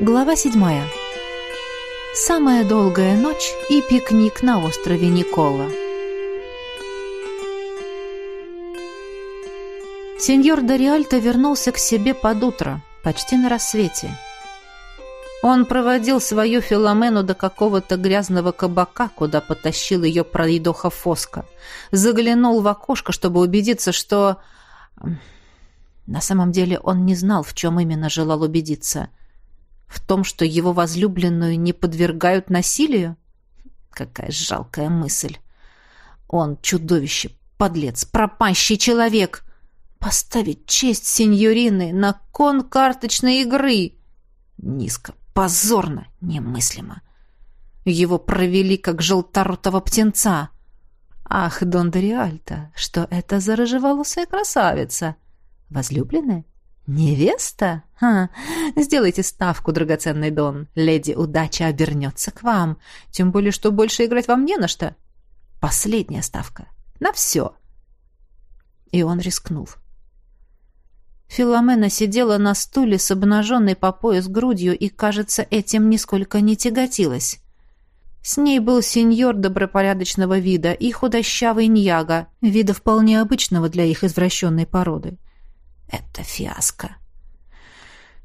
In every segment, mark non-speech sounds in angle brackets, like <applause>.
Глава седьмая. Самая долгая ночь и пикник на острове Никола. Сеньор Дориальто вернулся к себе под утро, почти на рассвете. Он проводил свою Филомену до какого-то грязного кабака, куда потащил ее пройдоха Фоска. Заглянул в окошко, чтобы убедиться, что... На самом деле он не знал, в чем именно желал убедиться. В том, что его возлюбленную не подвергают насилию? Какая жалкая мысль. Он чудовище, подлец, пропащий человек. Поставить честь сеньорины на кон карточной игры. Низко, позорно, немыслимо. Его провели как желторотого птенца. Ах, Дон Дориальто, что это за рыжеволосая красавица? Возлюбленная? «Невеста? Ха, сделайте ставку, драгоценный Дон. Леди Удача обернется к вам. Тем более, что больше играть вам не на что. Последняя ставка. На все». И он рискнул. Филомена сидела на стуле с обнаженной по пояс грудью и, кажется, этим нисколько не тяготилась. С ней был сеньор добропорядочного вида и худощавый ньяга, вида вполне обычного для их извращенной породы. Это фиаско.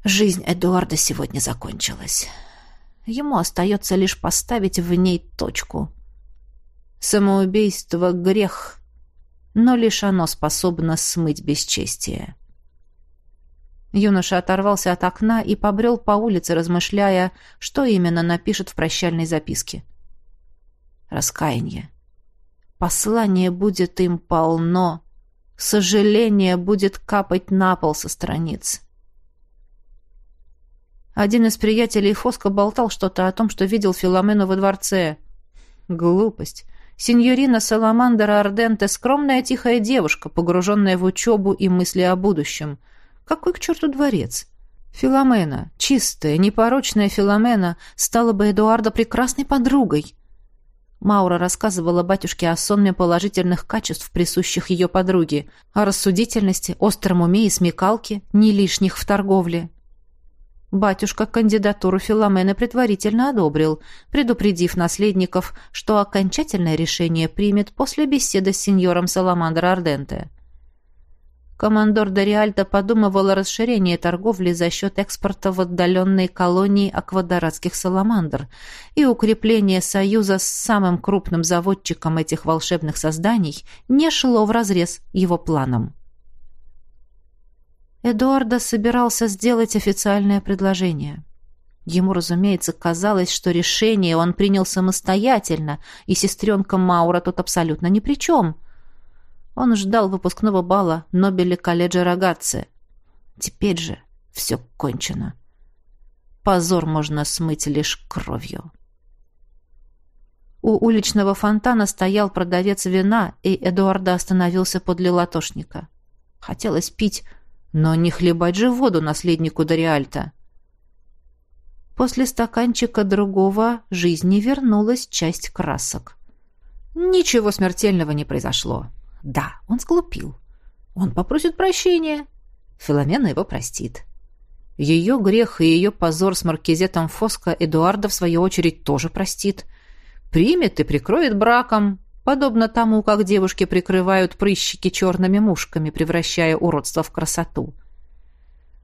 Жизнь Эдуарда сегодня закончилась. Ему остается лишь поставить в ней точку. Самоубийство — грех, но лишь оно способно смыть бесчестие. Юноша оторвался от окна и побрел по улице, размышляя, что именно напишет в прощальной записке. Раскаяние. Послание будет им полно, Сожаление будет капать на пол со страниц. Один из приятелей Фоско болтал что-то о том, что видел Филомену во дворце. Глупость. Синьорина Саламандра Арденте — скромная тихая девушка, погруженная в учебу и мысли о будущем. Какой к черту дворец? Филомена, чистая, непорочная Филомена, стала бы Эдуарда прекрасной подругой. Маура рассказывала батюшке о сонме положительных качеств, присущих ее подруге, о рассудительности, остром уме и смекалке, не лишних в торговле. Батюшка кандидатуру Филомены предварительно одобрил, предупредив наследников, что окончательное решение примет после беседы с сеньором Саламандро Арденте. Командор Дориальто подумывал о расширении торговли за счет экспорта в отдаленные колонии аквадоратских саламандр и укрепление союза с самым крупным заводчиком этих волшебных созданий не шло вразрез его планам. Эдуардо собирался сделать официальное предложение. Ему, разумеется, казалось, что решение он принял самостоятельно, и сестренка Маура тут абсолютно ни при чем – он ждал выпускного бала Нобеля колледжа Рогатцы. Теперь же все кончено. Позор можно смыть лишь кровью. У уличного фонтана стоял продавец вина, и Эдуарда остановился подле латошника. Хотелось пить, но не хлебать же воду наследнику Дориальта. После стаканчика другого жизни вернулась часть красок. Ничего смертельного не произошло. Да, он сглупил. Он попросит прощения. Филомена его простит. Ее грех и ее позор с маркизетом Фоско Эдуарда, в свою очередь, тоже простит. Примет и прикроет браком, подобно тому, как девушки прикрывают прыщики черными мушками, превращая уродство в красоту.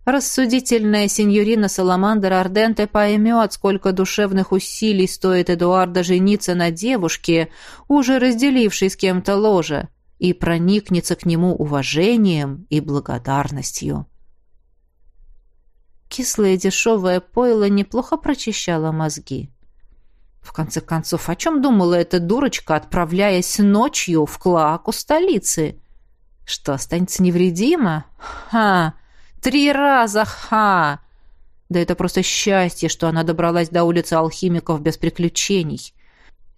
Рассудительная сеньорина Саламандра Арденте поймет, сколько душевных усилий стоит Эдуарда жениться на девушке, уже разделившей с кем-то ложе, и проникнется к нему уважением и благодарностью. Кислое дешевое пойло неплохо прочищало мозги. В конце концов, о чем думала эта дурочка, отправляясь ночью в клоаку столицы? Что, останется невредима? Ха! Три раза ха! Да это просто счастье, что она добралась до улицы алхимиков без приключений.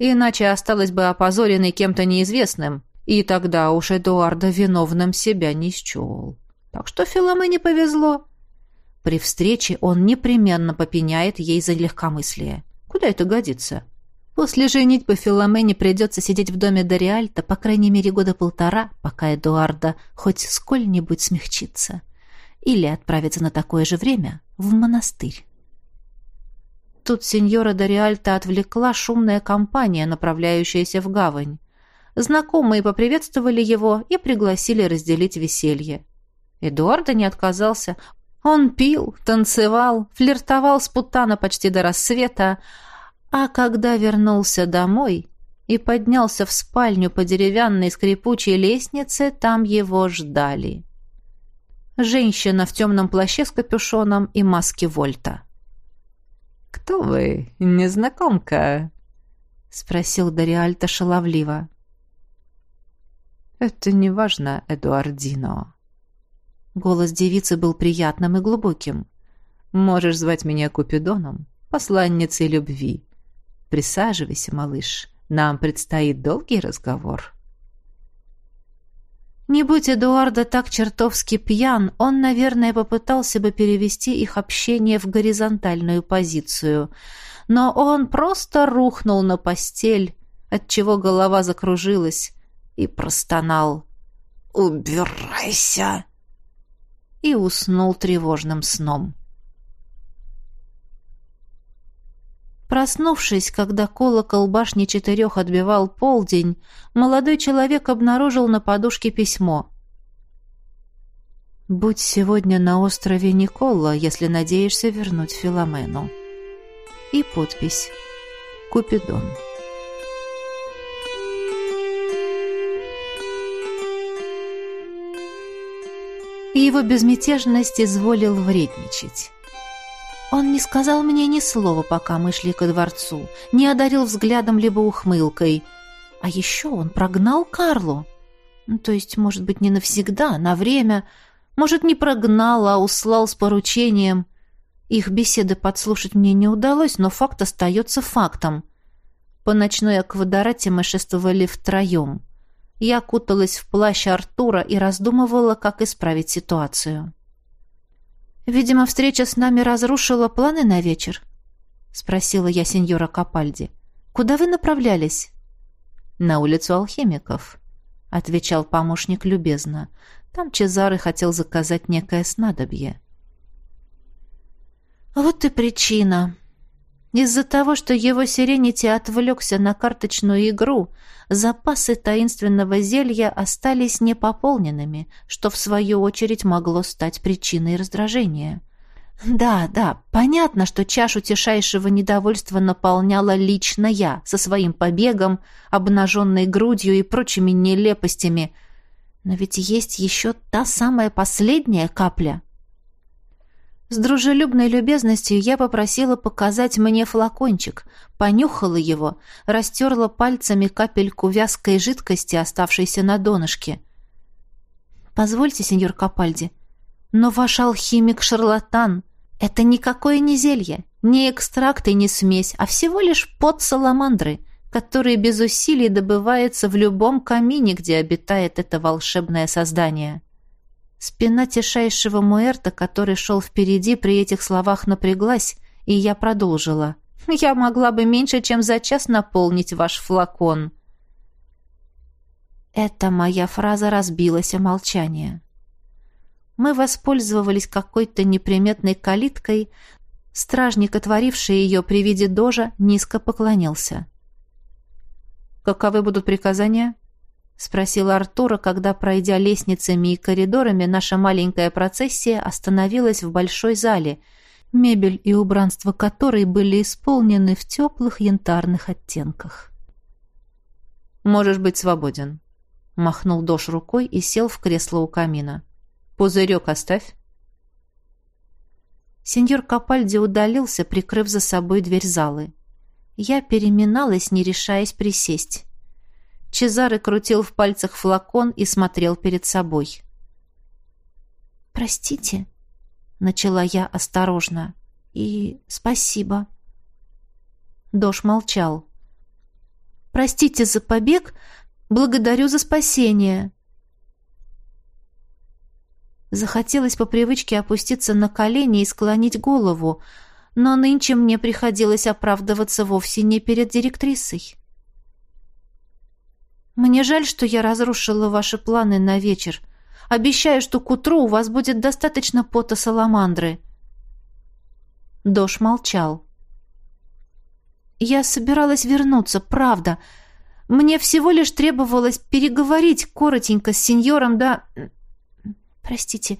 Иначе осталась бы опозоренной кем-то неизвестным, и тогда уж Эдуарда виновным себя не счел. Так что Филоме повезло. При встрече он непременно попеняет ей за легкомыслие. Куда это годится? После женитьбы Филомене придется сидеть в доме Дориальта по крайней мере года полтора, пока Эдуарда хоть сколь-нибудь смягчится. Или отправиться на такое же время в монастырь. Тут сеньора Дориальта отвлекла шумная компания, направляющаяся в гавань. Знакомые поприветствовали его и пригласили разделить веселье. Эдуарда не отказался. Он пил, танцевал, флиртовал с Путана почти до рассвета, а когда вернулся домой и поднялся в спальню по деревянной скрипучей лестнице, там его ждали. Женщина в темном плаще с капюшоном и маске Вольта. «Кто вы, незнакомка?» — спросил Дориальто шаловливо. «Это не важно, Эдуардино». Голос девицы был приятным и глубоким. «Можешь звать меня Купидоном, посланницей любви. Присаживайся, малыш, нам предстоит долгий разговор». Не будь Эдуарда так чертовски пьян, он, наверное, попытался бы перевести их общение в горизонтальную позицию. Но он просто рухнул на постель, отчего голова закружилась, и простонал «Убирайся!» и уснул тревожным сном. Проснувшись, когда колокол башни четырех отбивал полдень, молодой человек обнаружил на подушке письмо. «Будь сегодня на острове Никола, если надеешься вернуть Филомену». И подпись «Купидон». Его безмятежность изволил вредничать. Он не сказал мне ни слова, пока мы шли ко дворцу, не одарил взглядом либо ухмылкой. А еще он прогнал Карлу. Ну, то есть, может быть, не навсегда, на время. Может, не прогнал, а услал с поручением. Их беседы подслушать мне не удалось, но факт остается фактом. По ночной аквадорате мы шествовали втроем. Я куталась в плащ Артура и раздумывала, как исправить ситуацию. «Видимо, встреча с нами разрушила планы на вечер?» — спросила я сеньора Капальди. «Куда вы направлялись?» «На улицу алхимиков», — отвечал помощник любезно. «Там Чезары хотел заказать некое снадобье». «Вот и причина», из-за того, что его Сиренити отвлекся на карточную игру, запасы таинственного зелья остались непополненными, что в свою очередь могло стать причиной раздражения. Да, да, понятно, что чашу тишайшего недовольства наполняла лично я, со своим побегом, обнаженной грудью и прочими нелепостями. Но ведь есть еще та самая последняя капля — с дружелюбной любезностью я попросила показать мне флакончик, понюхала его, растерла пальцами капельку вязкой жидкости, оставшейся на донышке. «Позвольте, сеньор Капальди, но ваш алхимик шарлатан. Это никакое не зелье, не экстракт и не смесь, а всего лишь пот саламандры, который без усилий добывается в любом камине, где обитает это волшебное создание». Спина тишайшего Муэрта, который шел впереди, при этих словах напряглась, и я продолжила. «Я могла бы меньше, чем за час наполнить ваш флакон». Эта моя фраза разбилась о молчание. Мы воспользовались какой-то неприметной калиткой. Стражник, отворивший ее при виде дожа, низко поклонился. «Каковы будут приказания?» Спросил Артура, когда, пройдя лестницами и коридорами, наша маленькая процессия остановилась в большой зале, мебель и убранство которой были исполнены в теплых янтарных оттенках. «Можешь быть свободен», — махнул Дош рукой и сел в кресло у камина. «Пузырек оставь». Сеньор Капальди удалился, прикрыв за собой дверь залы. Я переминалась, не решаясь присесть. Чезаре крутил в пальцах флакон и смотрел перед собой. «Простите», — начала я осторожно, — «и спасибо». Дош молчал. «Простите за побег, благодарю за спасение». Захотелось по привычке опуститься на колени и склонить голову, но нынче мне приходилось оправдываться вовсе не перед директрисой. Мне жаль, что я разрушила ваши планы на вечер. Обещаю, что к утру у вас будет достаточно пота саламандры. Дош молчал. Я собиралась вернуться, правда. Мне всего лишь требовалось переговорить коротенько с сеньором, да... Простите,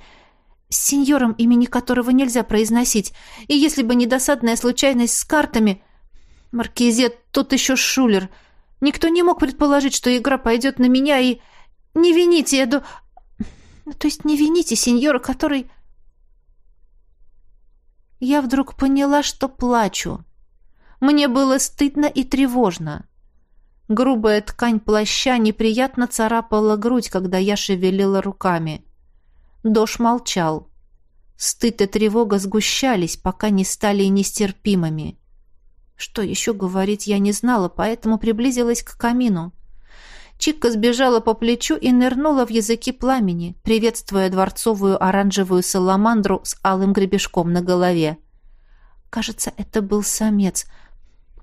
с сеньором, имени которого нельзя произносить. И если бы не досадная случайность с картами... Маркизет, тот еще шулер. Никто не мог предположить, что игра пойдет на меня, и... Не вините Эду... То есть не вините сеньора, который... Я вдруг поняла, что плачу. Мне было стыдно и тревожно. Грубая ткань плаща неприятно царапала грудь, когда я шевелила руками. Дош молчал. Стыд и тревога сгущались, пока не стали нестерпимыми. Что еще говорить я не знала, поэтому приблизилась к камину. Чикка сбежала по плечу и нырнула в языки пламени, приветствуя дворцовую оранжевую саламандру с алым гребешком на голове. Кажется, это был самец —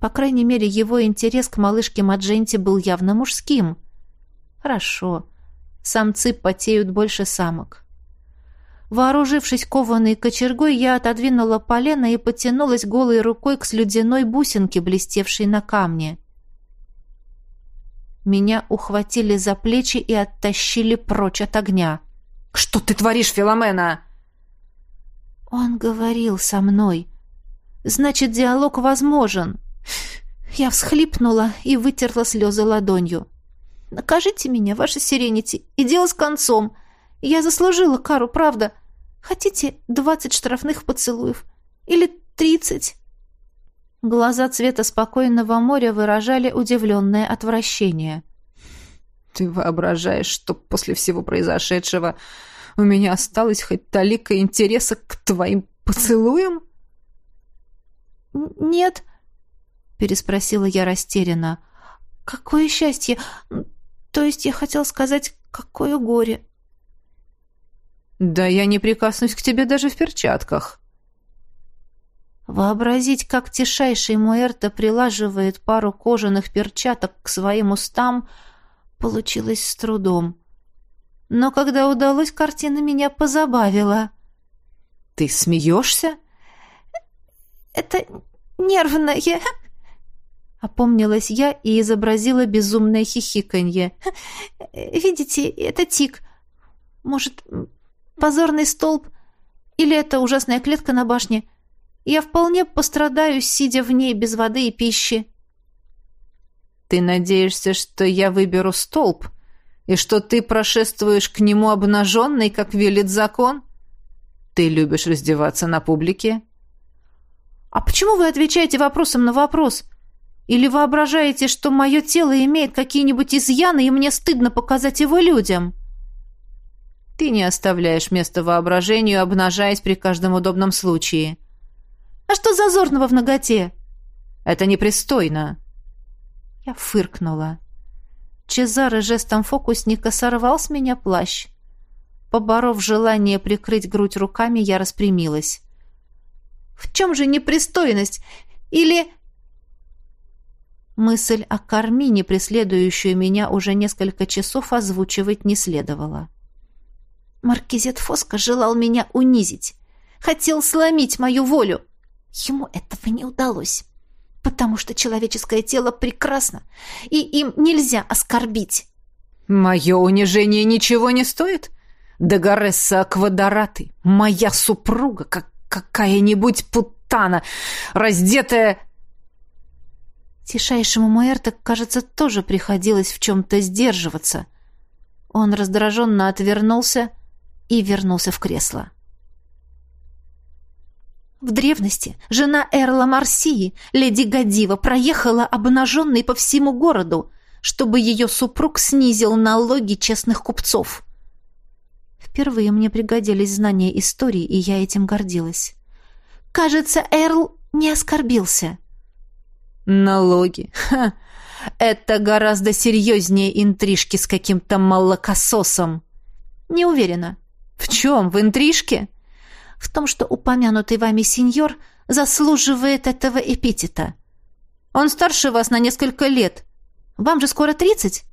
по крайней мере, его интерес к малышке Мадженте был явно мужским. Хорошо. Самцы потеют больше самок. Вооружившись кованой кочергой, я отодвинула полено и потянулась голой рукой к слюдяной бусинке, блестевшей на камне. Меня ухватили за плечи и оттащили прочь от огня. «Что ты творишь, Филомена?» Он говорил со мной. «Значит, диалог возможен». Я всхлипнула и вытерла слезы ладонью. «Накажите меня, ваша сиренити, и дело с концом. Я заслужила кару, правда. Хотите двадцать штрафных поцелуев? Или тридцать?» Глаза цвета спокойного моря выражали удивленное отвращение. «Ты воображаешь, что после всего произошедшего у меня осталось хоть талика интереса к твоим поцелуям?» «Нет», переспросила я растерянно. Какое счастье! То есть я хотел сказать, какое горе. Да я не прикоснусь к тебе даже в перчатках. Вообразить, как тишайший Муэрто прилаживает пару кожаных перчаток к своим устам, получилось с трудом. Но когда удалось, картина меня позабавила. «Ты смеешься?» «Это нервное...» Опомнилась я и изобразила безумное хихиканье. «Видите, это тик. Может, позорный столб? Или это ужасная клетка на башне? Я вполне пострадаю, сидя в ней без воды и пищи». «Ты надеешься, что я выберу столб? И что ты прошествуешь к нему обнаженный, как велит закон? Ты любишь раздеваться на публике?» «А почему вы отвечаете вопросом на вопрос?» Или воображаете, что мое тело имеет какие-нибудь изъяны, и мне стыдно показать его людям?» «Ты не оставляешь места воображению, обнажаясь при каждом удобном случае». «А что зазорного в ноготе?» «Это непристойно». Я фыркнула. Чезаре жестом фокусника сорвал с меня плащ. Поборов желание прикрыть грудь руками, я распрямилась. «В чем же непристойность? Или Мысль о Кармине, преследующую меня уже несколько часов, озвучивать не следовало. Маркизет Фоско желал меня унизить. Хотел сломить мою волю. Ему этого не удалось, потому что человеческое тело прекрасно, и им нельзя оскорбить. «Мое унижение ничего не стоит? Дагаресса Аквадораты, моя супруга, как какая-нибудь путана, раздетая...» Тишайшему Муэрто, кажется, тоже приходилось в чем-то сдерживаться. Он раздраженно отвернулся и вернулся в кресло. В древности жена Эрла Марсии, леди Гадива, проехала обнаженной по всему городу, чтобы ее супруг снизил налоги честных купцов. Впервые мне пригодились знания истории, и я этим гордилась. Кажется, Эрл не оскорбился. Налоги. Ха! Это гораздо серьезнее интрижки с каким-то молокососом. Не уверена. В чем? В интрижке? В том, что упомянутый вами сеньор заслуживает этого эпитета. Он старше вас на несколько лет. Вам же скоро тридцать.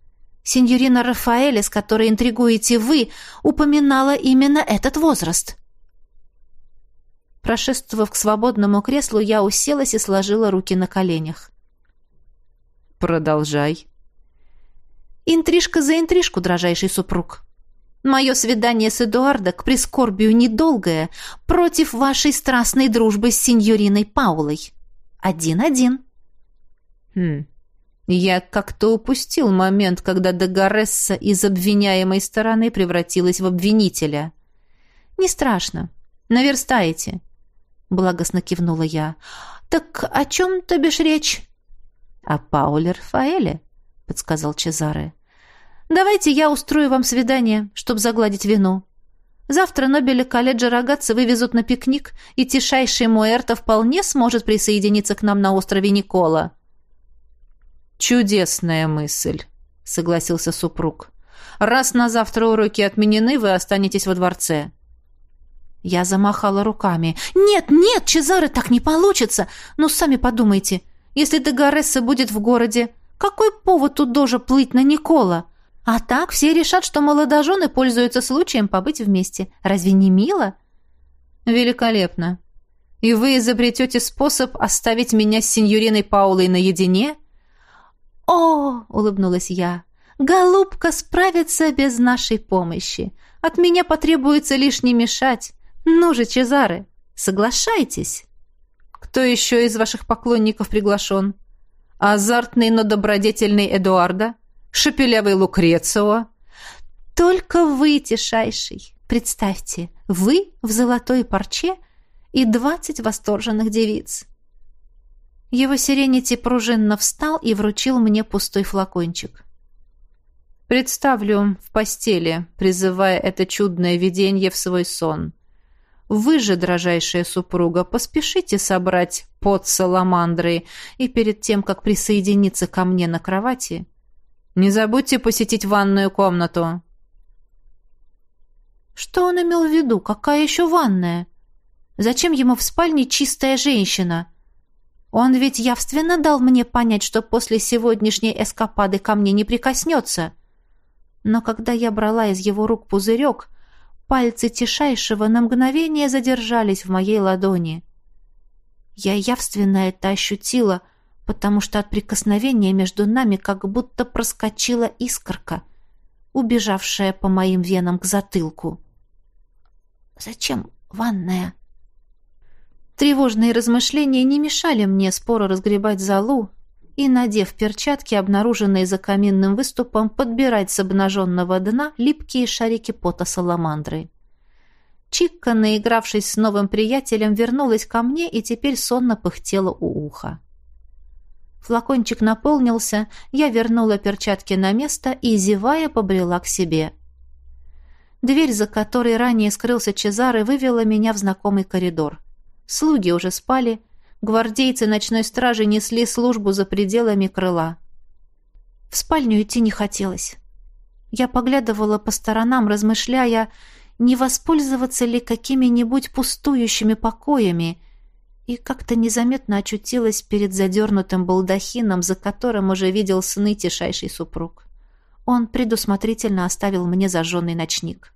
Сеньорина Рафаэля, с которой интригуете вы, упоминала именно этот возраст. Прошествовав к свободному креслу, я уселась и сложила руки на коленях. Продолжай. Интрижка за интрижку, дрожайший супруг. Мое свидание с Эдуардо к прискорбию недолгое против вашей страстной дружбы с сеньориной Паулой. Один-один. Хм. Я как-то упустил момент, когда Дагаресса из обвиняемой стороны превратилась в обвинителя. Не страшно. Наверстаете. Благостно кивнула я. Так о чем то бишь речь? О Пауле Рафаэле, подсказал Чезаре. Давайте я устрою вам свидание, чтобы загладить вину. Завтра Нобеля колледжа Рогатца вывезут на пикник, и тишайший Муэрто вполне сможет присоединиться к нам на острове Никола». «Чудесная мысль», — согласился супруг. «Раз на завтра уроки отменены, вы останетесь во дворце». Я замахала руками. «Нет, нет, Чезаре, так не получится! Ну, сами подумайте, если Дегаресса будет в городе, какой повод тут тоже плыть на Никола? А так все решат, что молодожены пользуются случаем побыть вместе. Разве не мило? Великолепно. И вы изобретете способ оставить меня с сеньориной Паулой наедине? О, улыбнулась я. Голубка справится без нашей помощи. От меня потребуется лишь не мешать. Ну же, Чезаре, соглашайтесь. Кто еще из ваших поклонников приглашен? Азартный, но добродетельный Эдуарда? Шепелявый Лукрецио. Только вы, тишайший. Представьте, вы в золотой парче и двадцать восторженных девиц. Его сиренити пружинно встал и вручил мне пустой флакончик. «Представлю в постели, призывая это чудное видение в свой сон. Вы же, дрожайшая супруга, поспешите собрать под саламандры, и перед тем, как присоединиться ко мне на кровати, не забудьте посетить ванную комнату». Что он имел в виду? Какая еще ванная? Зачем ему в спальне чистая женщина? Он ведь явственно дал мне понять, что после сегодняшней эскапады ко мне не прикоснется. Но когда я брала из его рук пузырек, пальцы Тишайшего на мгновение задержались в моей ладони. Я явственно это ощутила — потому что от прикосновения между нами как будто проскочила искорка, убежавшая по моим венам к затылку. «Зачем ванная?» Тревожные размышления не мешали мне споро разгребать залу и, надев перчатки, обнаруженные за каминным выступом, подбирать с обнаженного дна липкие шарики пота саламандры. Чикка, наигравшись с новым приятелем, вернулась ко мне и теперь сонно пыхтела у уха. Флакончик наполнился, я вернула перчатки на место и, зевая, побрела к себе. Дверь, за которой ранее скрылся Чезаре, вывела меня в знакомый коридор. Слуги уже спали, гвардейцы ночной стражи несли службу за пределами крыла. В спальню идти не хотелось. Я поглядывала по сторонам, размышляя, не воспользоваться ли какими-нибудь пустующими покоями, и как-то незаметно очутилась перед задернутым балдахином, за которым уже видел сны тишайший супруг. Он предусмотрительно оставил мне зажженный ночник.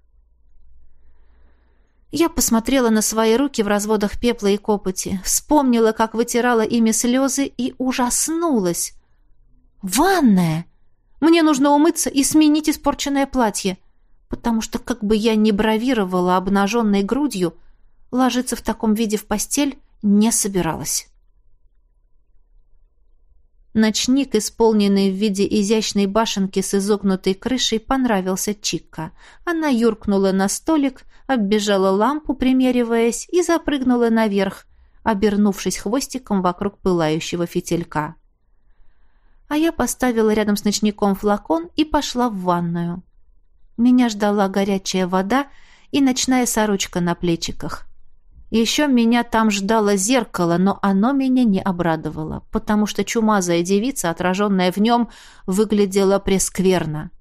Я посмотрела на свои руки в разводах пепла и копоти, вспомнила, как вытирала ими слезы и ужаснулась. «Ванная! Мне нужно умыться и сменить испорченное платье, потому что, как бы я ни бравировала обнаженной грудью, ложиться в таком виде в постель не собиралась. Ночник, исполненный в виде изящной башенки с изогнутой крышей, понравился Чикка. Она юркнула на столик, оббежала лампу, примериваясь, и запрыгнула наверх, обернувшись хвостиком вокруг пылающего фитилька. А я поставила рядом с ночником флакон и пошла в ванную. Меня ждала горячая вода и ночная сорочка на плечиках. Еще меня там ждало зеркало, но оно меня не обрадовало, потому что чумазая девица, отраженная в нем, выглядела прескверно.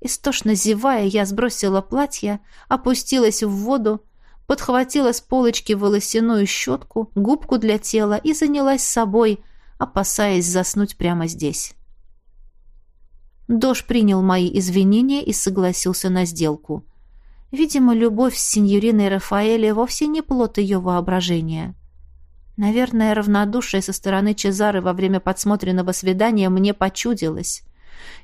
Истошно зевая, я сбросила платье, опустилась в воду, подхватила с полочки волосяную щетку, губку для тела и занялась собой, опасаясь заснуть прямо здесь. Дож принял мои извинения и согласился на сделку. Видимо, любовь с сеньориной Рафаэле вовсе не плод ее воображения. Наверное, равнодушие со стороны Чезары во время подсмотренного свидания мне почудилось.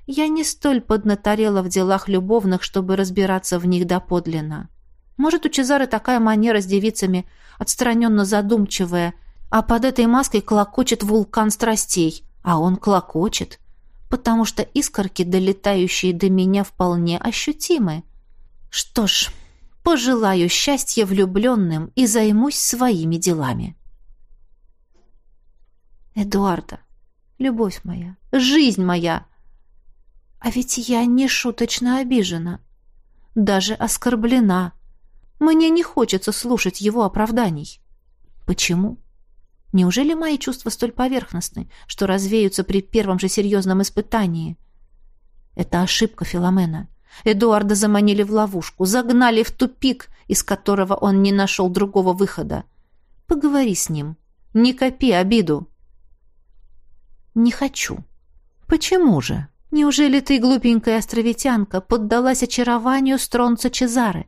Я не столь поднаторела в делах любовных, чтобы разбираться в них доподлинно. Может, у Чезары такая манера с девицами, отстраненно задумчивая, а под этой маской клокочет вулкан страстей, а он клокочет, потому что искорки, долетающие до меня, вполне ощутимы. Что ж, пожелаю счастья влюбленным и займусь своими делами. Эдуарда, любовь моя, жизнь моя, а ведь я не шуточно обижена, даже оскорблена. Мне не хочется слушать его оправданий. Почему? Неужели мои чувства столь поверхностны, что развеются при первом же серьезном испытании? Это ошибка Филомена. Эдуарда заманили в ловушку, загнали в тупик, из которого он не нашел другого выхода. Поговори с ним. Не копи обиду. Не хочу. Почему же? Неужели ты, глупенькая островитянка, поддалась очарованию стронца Чезары?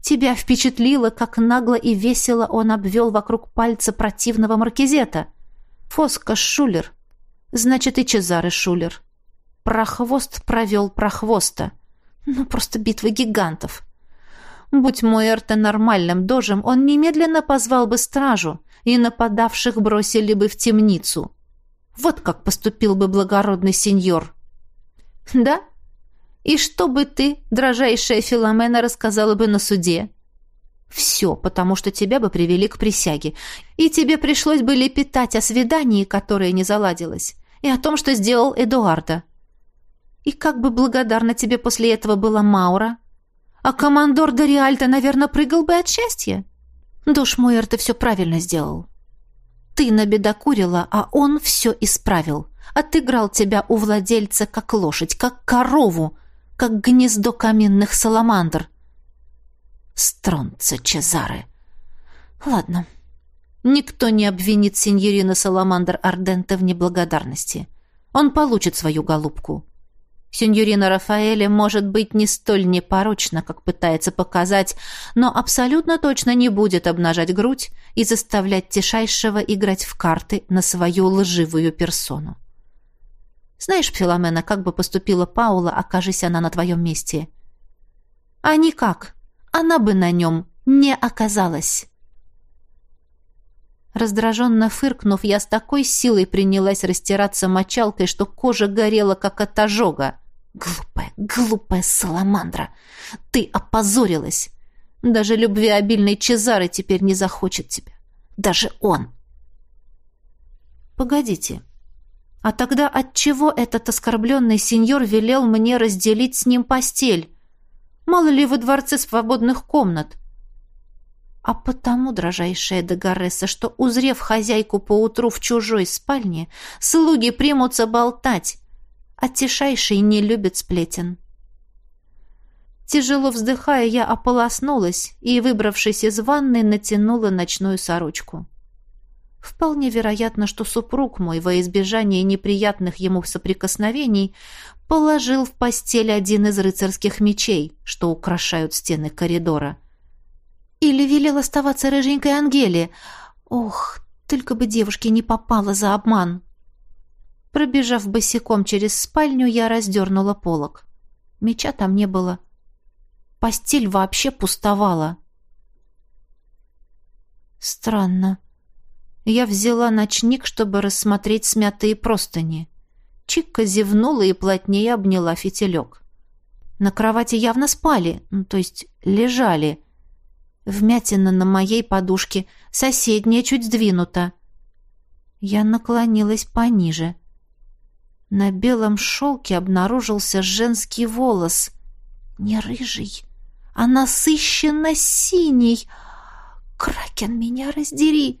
Тебя впечатлило, как нагло и весело он обвел вокруг пальца противного маркизета. Фоска Шулер. Значит, и Чезары Шулер. Прохвост провел прохвоста. Ну, просто битва гигантов. Будь Эрте нормальным дожем, он немедленно позвал бы стражу, и нападавших бросили бы в темницу. Вот как поступил бы благородный сеньор. Да? И что бы ты, дрожайшая Филомена, рассказала бы на суде? Все, потому что тебя бы привели к присяге, и тебе пришлось бы лепетать о свидании, которое не заладилось, и о том, что сделал Эдуарда. И как бы благодарна тебе после этого была Маура? А командор Дориальто, наверное, прыгал бы от счастья. Душ мой, ты все правильно сделал. Ты набедокурила, а он все исправил. Отыграл тебя у владельца как лошадь, как корову, как гнездо каменных саламандр. Стронца Чезаре. Ладно. Никто не обвинит сеньорина Саламандр Ардента в неблагодарности. Он получит свою голубку. Сеньорина Рафаэля может быть не столь непорочна, как пытается показать, но абсолютно точно не будет обнажать грудь и заставлять Тишайшего играть в карты на свою лживую персону. Знаешь, Филомена, как бы поступила Паула, окажись она на твоем месте? А никак. Она бы на нем не оказалась. Раздраженно фыркнув, я с такой силой принялась растираться мочалкой, что кожа горела, как от ожога. Глупая, глупая саламандра! Ты опозорилась! Даже любвеобильный Чезары теперь не захочет тебя. Даже он! Погодите, а тогда отчего этот оскорбленный сеньор велел мне разделить с ним постель? Мало ли во дворце свободных комнат? А потому, дрожайшая Дагоресса, что, узрев хозяйку поутру в чужой спальне, слуги примутся болтать, а тишайший не любит сплетен. Тяжело вздыхая, я ополоснулась и, выбравшись из ванны, натянула ночную сорочку. Вполне вероятно, что супруг мой, во избежание неприятных ему соприкосновений, положил в постель один из рыцарских мечей, что украшают стены коридора. Или велел оставаться рыженькой Ангеле. Ох, только бы девушке не попала за обман. Пробежав босиком через спальню, я раздернула полог. Меча там не было. Постель вообще пустовала. Странно. Я взяла ночник, чтобы рассмотреть смятые простыни. Чикка зевнула и плотнее обняла фитилек. На кровати явно спали, ну, то есть лежали. Вмятина на моей подушке, соседняя чуть сдвинута. Я наклонилась пониже. На белом шелке обнаружился женский волос. Не рыжий, а насыщенно синий. Кракен, меня раздери!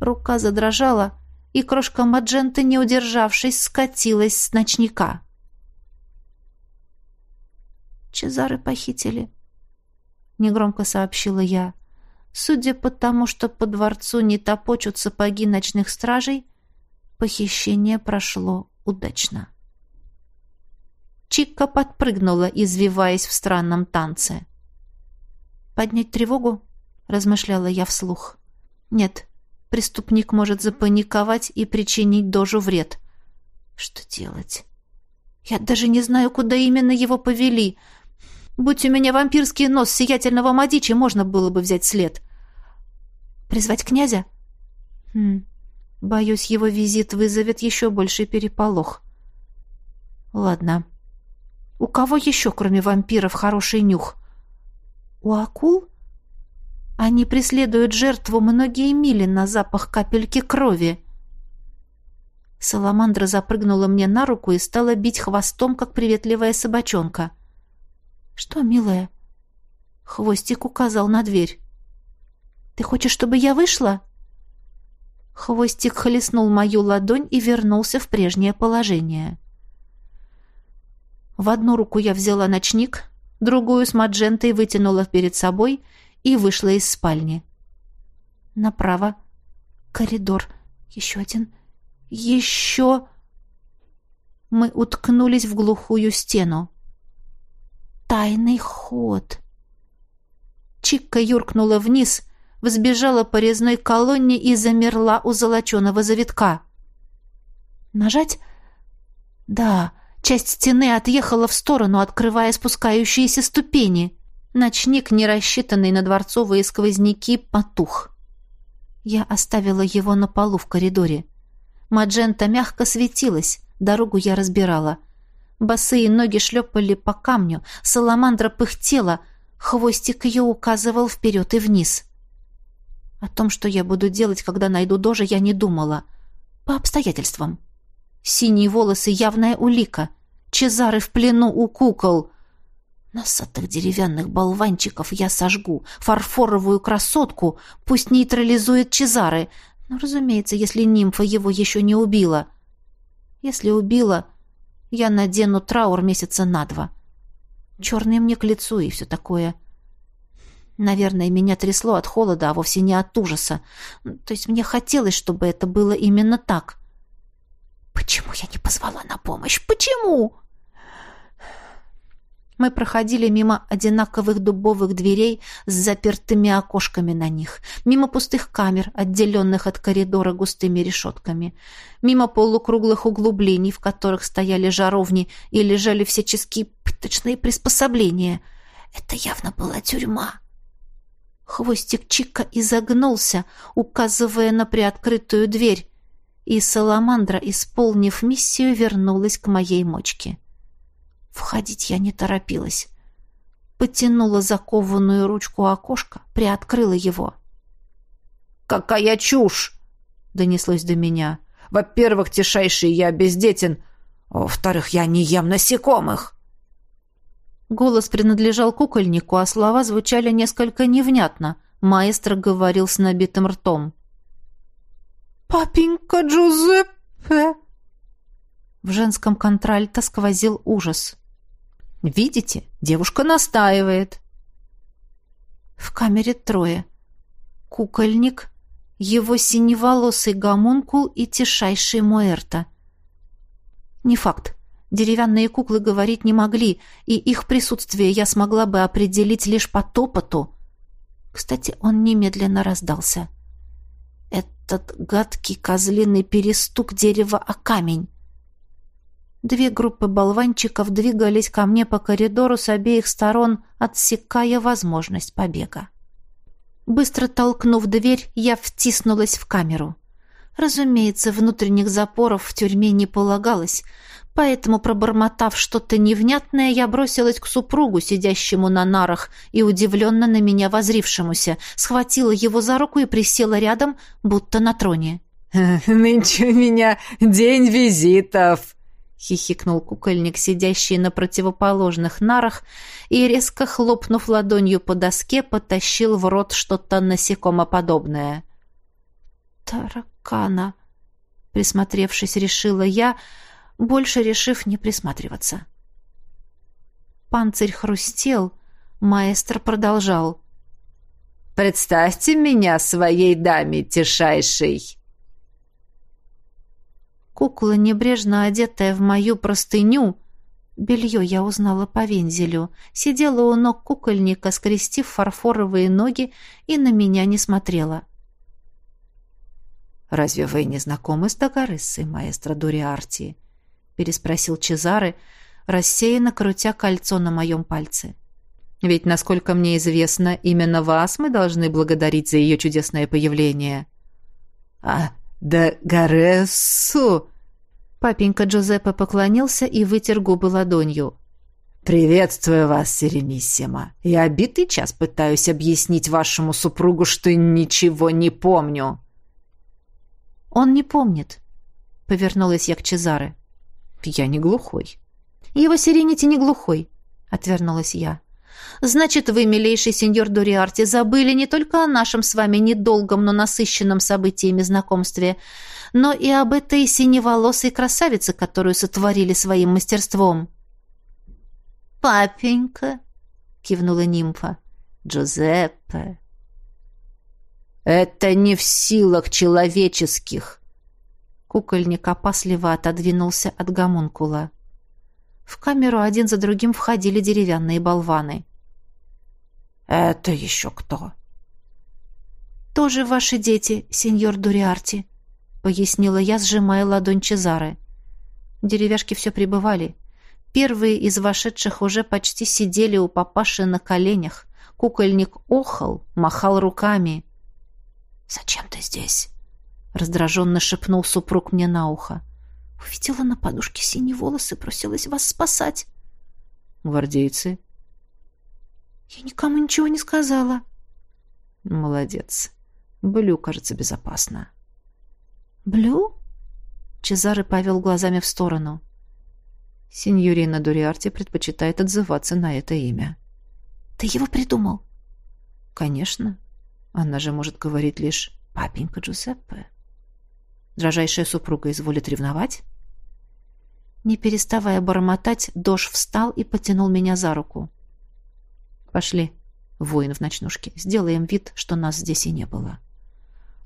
Рука задрожала, и крошка Маджента, не удержавшись, скатилась с ночника. «Чезары похитили», — негромко сообщила я. «Судя по тому, что по дворцу не топочут сапоги ночных стражей, похищение прошло удачно». Чикка подпрыгнула, извиваясь в странном танце. «Поднять тревогу?» — размышляла я вслух. «Нет, Преступник может запаниковать и причинить дожу вред. Что делать? Я даже не знаю, куда именно его повели. Будь у меня вампирский нос сиятельного Мадичи, можно было бы взять след. Призвать князя? Хм, боюсь, его визит вызовет еще больший переполох. Ладно. У кого еще, кроме вампиров, хороший нюх? У акул? Они преследуют жертву многие мили на запах капельки крови. Саламандра запрыгнула мне на руку и стала бить хвостом, как приветливая собачонка. «Что, милая?» Хвостик указал на дверь. «Ты хочешь, чтобы я вышла?» Хвостик хлестнул мою ладонь и вернулся в прежнее положение. В одну руку я взяла ночник, другую с маджентой вытянула перед собой и вышла из спальни. Направо. Коридор. Еще один. Еще... Мы уткнулись в глухую стену. Тайный ход. Чикка юркнула вниз, взбежала по резной колонне и замерла у золоченого завитка. «Нажать?» «Да». Часть стены отъехала в сторону, открывая спускающиеся ступени. Ночник, не рассчитанный на дворцовые сквозняки, потух. Я оставила его на полу в коридоре. Маджента мягко светилась, дорогу я разбирала. Босые ноги шлепали по камню, саламандра пыхтела, хвостик ее указывал вперед и вниз. О том, что я буду делать, когда найду Дожа, я не думала. По обстоятельствам. Синие волосы — явная улика. Чезары в плену у кукол. Носатых деревянных болванчиков я сожгу. Фарфоровую красотку пусть нейтрализует Чезары. Ну, разумеется, если нимфа его еще не убила. Если убила, я надену траур месяца на два. Черные мне к лицу и все такое. Наверное, меня трясло от холода, а вовсе не от ужаса. То есть мне хотелось, чтобы это было именно так. Почему я не позвала на помощь? Почему? Мы проходили мимо одинаковых дубовых дверей с запертыми окошками на них, мимо пустых камер, отделенных от коридора густыми решетками, мимо полукруглых углублений, в которых стояли жаровни и лежали всяческие пыточные приспособления. Это явно была тюрьма. Хвостик Чика изогнулся, указывая на приоткрытую дверь, и Саламандра, исполнив миссию, вернулась к моей мочке. Входить я не торопилась. Потянула закованную ручку окошка, приоткрыла его. «Какая чушь!» — донеслось до меня. «Во-первых, тишайший я бездетен, во-вторых, я не ем насекомых!» Голос принадлежал кукольнику, а слова звучали несколько невнятно. Маэстро говорил с набитым ртом. «Папенька Джузеппе!» В женском контральто сквозил ужас. Видите, девушка настаивает. В камере трое. Кукольник, его синеволосый гомункул и тишайший Муэрта. Не факт. Деревянные куклы говорить не могли, и их присутствие я смогла бы определить лишь по топоту. Кстати, он немедленно раздался. Этот гадкий козлиный перестук дерева о камень. Две группы болванчиков двигались ко мне по коридору с обеих сторон, отсекая возможность побега. Быстро толкнув дверь, я втиснулась в камеру. Разумеется, внутренних запоров в тюрьме не полагалось, поэтому, пробормотав что-то невнятное, я бросилась к супругу, сидящему на нарах и удивленно на меня возрившемуся, схватила его за руку и присела рядом, будто на троне. <laughs> «Нынче у меня день визитов!» хихикнул кукольник, сидящий на противоположных нарах, и, резко хлопнув ладонью по доске, потащил в рот что-то насекомоподобное. «Таракана!» — присмотревшись, решила я, больше решив не присматриваться. Панцирь хрустел, маэстро продолжал. «Представьте меня своей даме, тишайшей!» Кукла, небрежно одетая в мою простыню, белье я узнала по вензелю, сидела у ног кукольника, скрестив фарфоровые ноги, и на меня не смотрела. «Разве вы не знакомы с Дагарессой, маэстро Дуриарти?» — переспросил Чезаре, рассеянно крутя кольцо на моем пальце. «Ведь, насколько мне известно, именно вас мы должны благодарить за ее чудесное появление». «А Дагарессу?» Папенька Джузеппе поклонился и вытер губы ладонью. «Приветствую вас, Серениссима. Я битый час пытаюсь объяснить вашему супругу, что ничего не помню». «Он не помнит», — повернулась я к Чезаре. «Я не глухой». «Его Сиренити не глухой», — отвернулась я. «Значит, вы, милейший сеньор Дориарти, забыли не только о нашем с вами недолгом, но насыщенном событиями знакомстве, но и об этой синеволосой красавице, которую сотворили своим мастерством». «Папенька», — кивнула нимфа, — «Джузеппе». «Это не в силах человеческих!» Кукольник опасливо отодвинулся от гомункула. В камеру один за другим входили деревянные болваны. «Это еще кто?» «Тоже ваши дети, сеньор Дуриарти», — пояснила я, сжимая ладонь Чезары. Деревяшки все прибывали. Первые из вошедших уже почти сидели у папаши на коленях. Кукольник охал, махал руками. «Зачем ты здесь?» — раздраженно шепнул супруг мне на ухо. «Увидела на подушке синие волосы, просилась вас спасать». «Гвардейцы?» «Я никому ничего не сказала». «Молодец. Блю, кажется, безопасно». «Блю?» Чезаре повел глазами в сторону. Синьорина Дуриарти предпочитает отзываться на это имя. «Ты его придумал?» «Конечно. Она же может говорить лишь «папенька Джузеппе». Дрожайшая супруга изволит ревновать? Не переставая бормотать, Дош встал и потянул меня за руку. «Пошли, воин в ночнушке. Сделаем вид, что нас здесь и не было».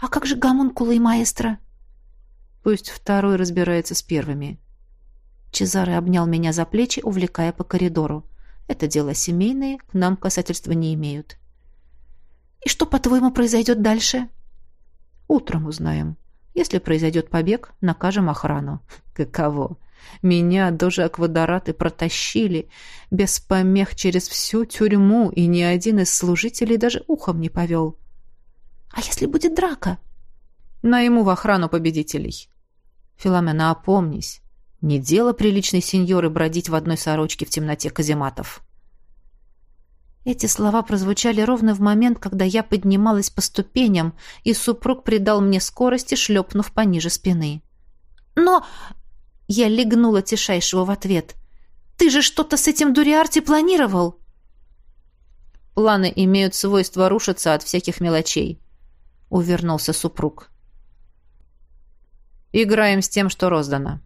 «А как же гомункулы и маэстро?» «Пусть второй разбирается с первыми». Чезаре обнял меня за плечи, увлекая по коридору. «Это дело семейное, к нам касательства не имеют». И что, по-твоему, произойдет дальше? Утром узнаем. Если произойдет побег, накажем охрану. <laughs> Каково? Меня даже аквадораты протащили без помех через всю тюрьму, и ни один из служителей даже ухом не повел. А если будет драка? Найму в охрану победителей. Филомена, опомнись. Не дело приличной сеньоры бродить в одной сорочке в темноте казематов. Эти слова прозвучали ровно в момент, когда я поднималась по ступеням, и супруг придал мне скорости, шлепнув пониже спины. «Но...» — я легнула тишайшего в ответ. «Ты же что-то с этим Дуриарти планировал!» «Планы имеют свойство рушиться от всяких мелочей», — увернулся супруг. «Играем с тем, что роздано».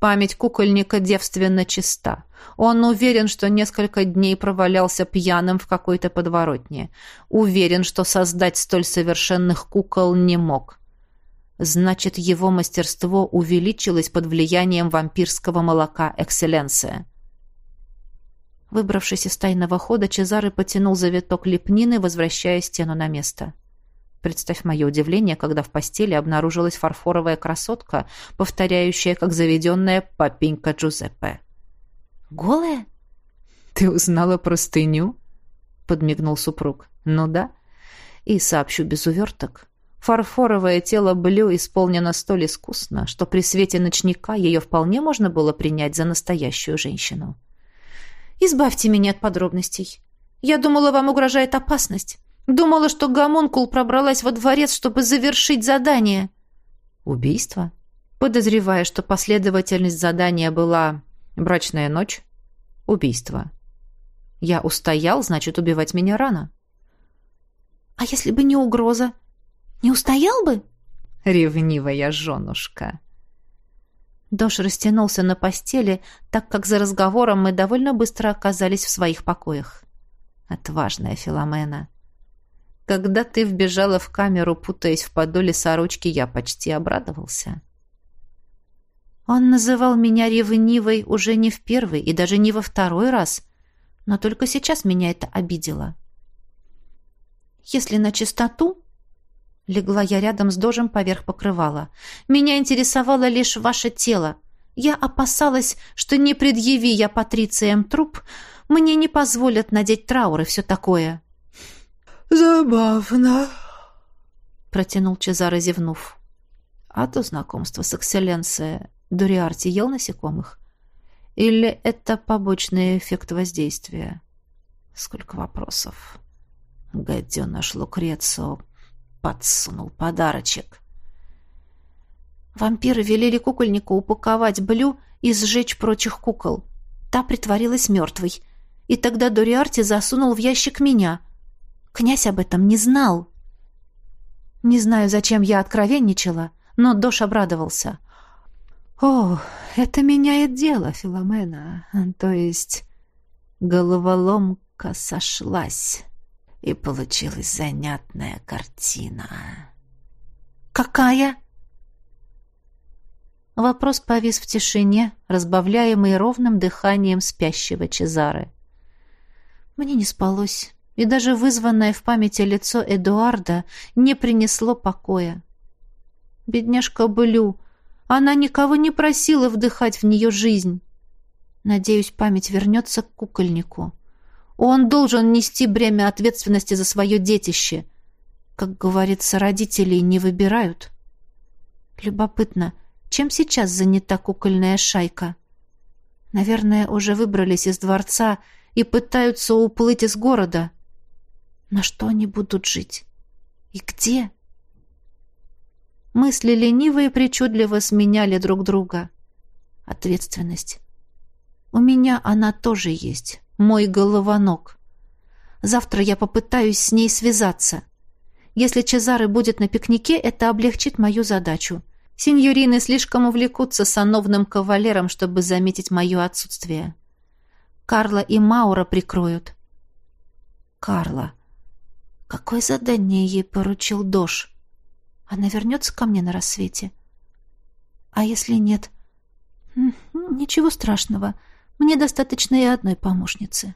Память кукольника девственно чиста. Он уверен, что несколько дней провалялся пьяным в какой-то подворотне. Уверен, что создать столь совершенных кукол не мог. Значит, его мастерство увеличилось под влиянием вампирского молока «Экселленция». Выбравшись из тайного хода, Чезаре потянул завиток лепнины, возвращая стену на место. — Представь мое удивление, когда в постели обнаружилась фарфоровая красотка, повторяющая, как заведенная папенька Джузеппе. «Голая?» «Ты узнала простыню?» — подмигнул супруг. «Ну да. И сообщу без уверток. Фарфоровое тело Блю исполнено столь искусно, что при свете ночника ее вполне можно было принять за настоящую женщину». «Избавьте меня от подробностей. Я думала, вам угрожает опасность». Думала, что гомункул пробралась во дворец, чтобы завершить задание. Убийство? Подозревая, что последовательность задания была брачная ночь, убийство. Я устоял, значит, убивать меня рано. А если бы не угроза? Не устоял бы? Ревнивая женушка. Дош растянулся на постели, так как за разговором мы довольно быстро оказались в своих покоях. Отважная Филомена. Когда ты вбежала в камеру, путаясь в подоле сорочки, я почти обрадовался. Он называл меня ревнивой уже не в первый и даже не во второй раз, но только сейчас меня это обидело. Если на чистоту, Легла я рядом с дожем поверх покрывала. Меня интересовало лишь ваше тело. Я опасалась, что не предъяви я патрициям труп, мне не позволят надеть траур и все такое. «Забавно», — протянул Чезаро, зевнув. «А то знакомство с экселленцией Дуриарти ел насекомых? Или это побочный эффект воздействия? Сколько вопросов. Гаденыш Лукрецио подсунул подарочек. Вампиры велели кукольнику упаковать Блю и сжечь прочих кукол. Та притворилась мертвой. И тогда Дориарти засунул в ящик меня. Князь об этом не знал. Не знаю, зачем я откровенничала, но Дош обрадовался. «О, это меняет дело, Филомена. То есть головоломка сошлась, и получилась занятная картина». «Какая?» Вопрос повис в тишине, разбавляемый ровным дыханием спящего Чезары. Мне не спалось, и даже вызванное в памяти лицо Эдуарда не принесло покоя. Бедняжка Блю она никого не просила вдыхать в нее жизнь. Надеюсь, память вернется к кукольнику. Он должен нести бремя ответственности за свое детище. Как говорится, родителей не выбирают. Любопытно, чем сейчас занята кукольная шайка? Наверное, уже выбрались из дворца и пытаются уплыть из города. На что они будут жить? И где? — Мысли лениво и причудливо сменяли друг друга. Ответственность. У меня она тоже есть. Мой головонок. Завтра я попытаюсь с ней связаться. Если Чезаре будет на пикнике, это облегчит мою задачу. Синьорины слишком увлекутся сановным кавалером, чтобы заметить мое отсутствие. Карла и Маура прикроют. Карла. Какое задание ей поручил Дош? Она вернется ко мне на рассвете? А если нет? Ничего страшного. Мне достаточно и одной помощницы.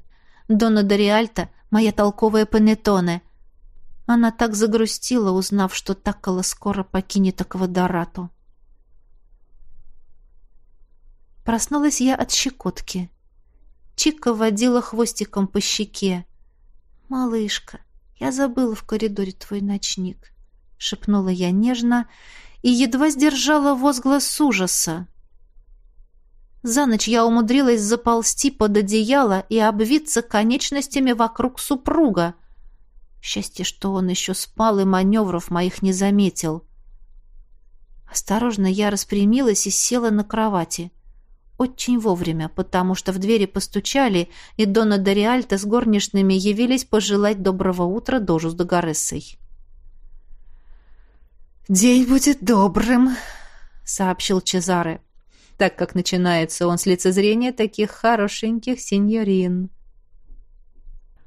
Дона Дориальта — моя толковая панеттоне. Она так загрустила, узнав, что Таккола скоро покинет Аквадорату. Проснулась я от щекотки. Чика водила хвостиком по щеке. «Малышка, я забыла в коридоре твой ночник шепнула я нежно и едва сдержала возглас ужаса. За ночь я умудрилась заползти под одеяло и обвиться конечностями вокруг супруга. Счастье, что он еще спал и маневров моих не заметил. Осторожно я распрямилась и села на кровати. Очень вовремя, потому что в двери постучали, и Дона Дориальта с горничными явились пожелать доброго утра Дожу с Дагорессой. «День будет добрым», — сообщил Чезаре, так как начинается он с лицезрения таких хорошеньких сеньорин.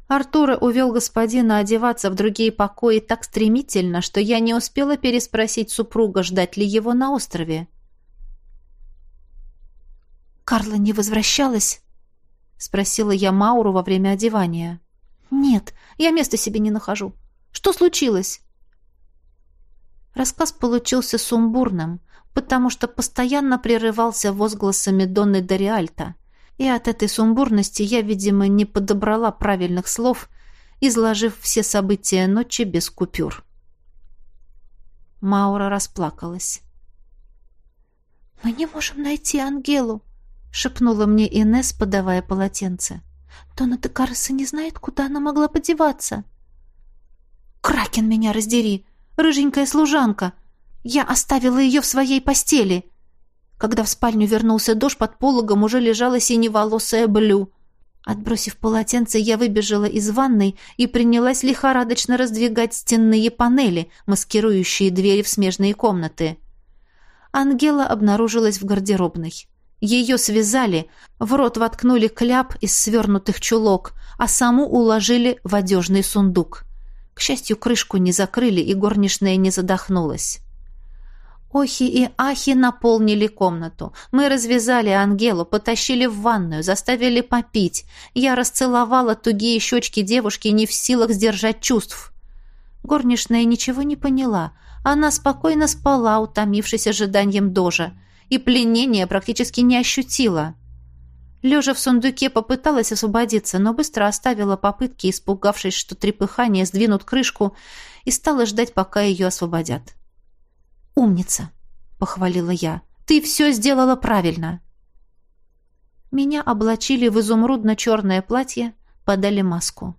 Артура увел господина одеваться в другие покои так стремительно, что я не успела переспросить супруга, ждать ли его на острове. «Карла не возвращалась?» — спросила я Мауру во время одевания. «Нет, я места себе не нахожу. Что случилось?» Рассказ получился сумбурным, потому что постоянно прерывался возгласами Донны Дориальта, и от этой сумбурности я, видимо, не подобрала правильных слов, изложив все события ночи без купюр. Маура расплакалась. «Мы не можем найти Ангелу», — шепнула мне Инес, подавая полотенце. «Дона Декарса не знает, куда она могла подеваться». «Кракен меня раздери!» рыженькая служанка. Я оставила ее в своей постели. Когда в спальню вернулся дождь, под пологом уже лежала синеволосая Блю. Отбросив полотенце, я выбежала из ванной и принялась лихорадочно раздвигать стенные панели, маскирующие двери в смежные комнаты. Ангела обнаружилась в гардеробной. Ее связали, в рот воткнули кляп из свернутых чулок, а саму уложили в одежный сундук. К счастью, крышку не закрыли, и горничная не задохнулась. Охи и ахи наполнили комнату. Мы развязали Ангелу, потащили в ванную, заставили попить. Я расцеловала тугие щечки девушки, не в силах сдержать чувств. Горничная ничего не поняла. Она спокойно спала, утомившись ожиданием дожа, и пленение практически не ощутила. Лежа в сундуке попыталась освободиться, но быстро оставила попытки, испугавшись, что трепыхание сдвинут крышку, и стала ждать, пока ее освободят. «Умница!» — похвалила я. «Ты все сделала правильно!» Меня облачили в изумрудно-черное платье, подали маску.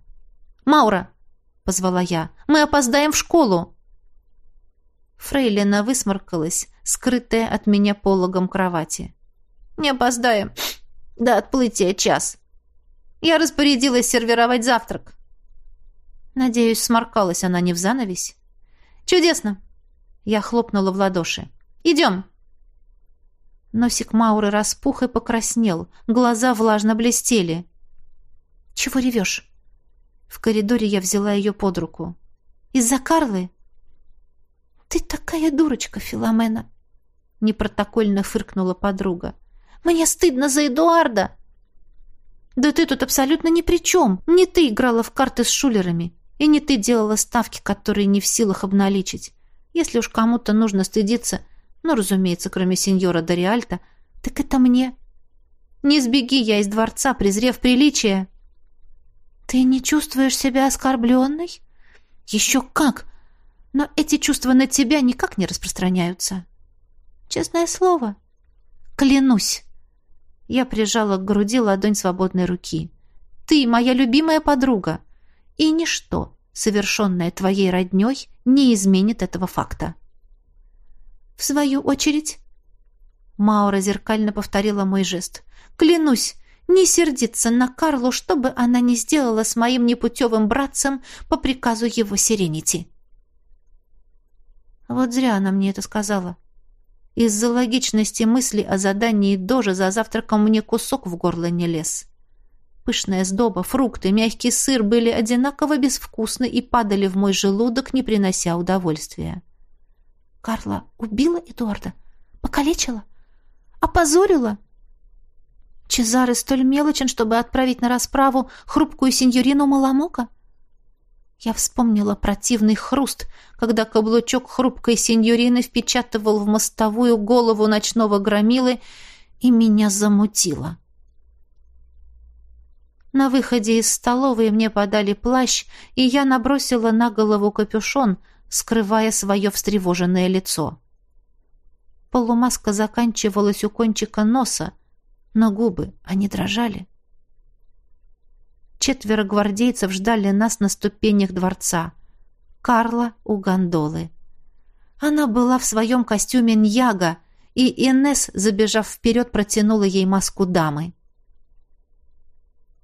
«Маура!» — позвала я. «Мы опоздаем в школу!» Фрейлина высморкалась, скрытая от меня пологом кровати. «Не опоздаем. До отплытия час. Я распорядилась сервировать завтрак». Надеюсь, сморкалась она не в занавесь. «Чудесно!» Я хлопнула в ладоши. «Идем!» Носик Мауры распух и покраснел, глаза влажно блестели. «Чего ревешь?» В коридоре я взяла ее под руку. «Из-за Карлы?» «Ты такая дурочка, Филомена!» Непротокольно фыркнула подруга. «Мне стыдно за Эдуарда!» «Да ты тут абсолютно ни при чем! Не ты играла в карты с шулерами, и не ты делала ставки, которые не в силах обналичить. Если уж кому-то нужно стыдиться, ну, разумеется, кроме сеньора Дориальта, так это мне. Не сбеги я из дворца, презрев приличие!» «Ты не чувствуешь себя оскорбленной?» «Еще как! Но эти чувства на тебя никак не распространяются. Честное слово. Клянусь. Я прижала к груди ладонь свободной руки. Ты моя любимая подруга, и ничто, совершенное твоей роднёй, не изменит этого факта. В свою очередь, Маура зеркально повторила мой жест. Клянусь, не сердиться на Карлу, чтобы она не сделала с моим непутевым братцем по приказу его Сиренити. Вот зря она мне это сказала. Из-за логичности мысли о задании Дожа за завтраком мне кусок в горло не лез. Пышная сдоба, фрукты, мягкий сыр были одинаково безвкусны и падали в мой желудок, не принося удовольствия. Карла убила Эдуарда? Покалечила? Опозорила? Чезаре столь мелочен, чтобы отправить на расправу хрупкую сеньорину Маламока? Я вспомнила противный хруст, когда каблучок хрупкой сеньорины впечатывал в мостовую голову ночного громилы, и меня замутило. На выходе из столовой мне подали плащ, и я набросила на голову капюшон, скрывая свое встревоженное лицо. Полумаска заканчивалась у кончика носа, но губы, они дрожали. Четверо гвардейцев ждали нас на ступенях дворца. Карла у гондолы. Она была в своем костюме ньяга, и Инесс, забежав вперед, протянула ей маску дамы.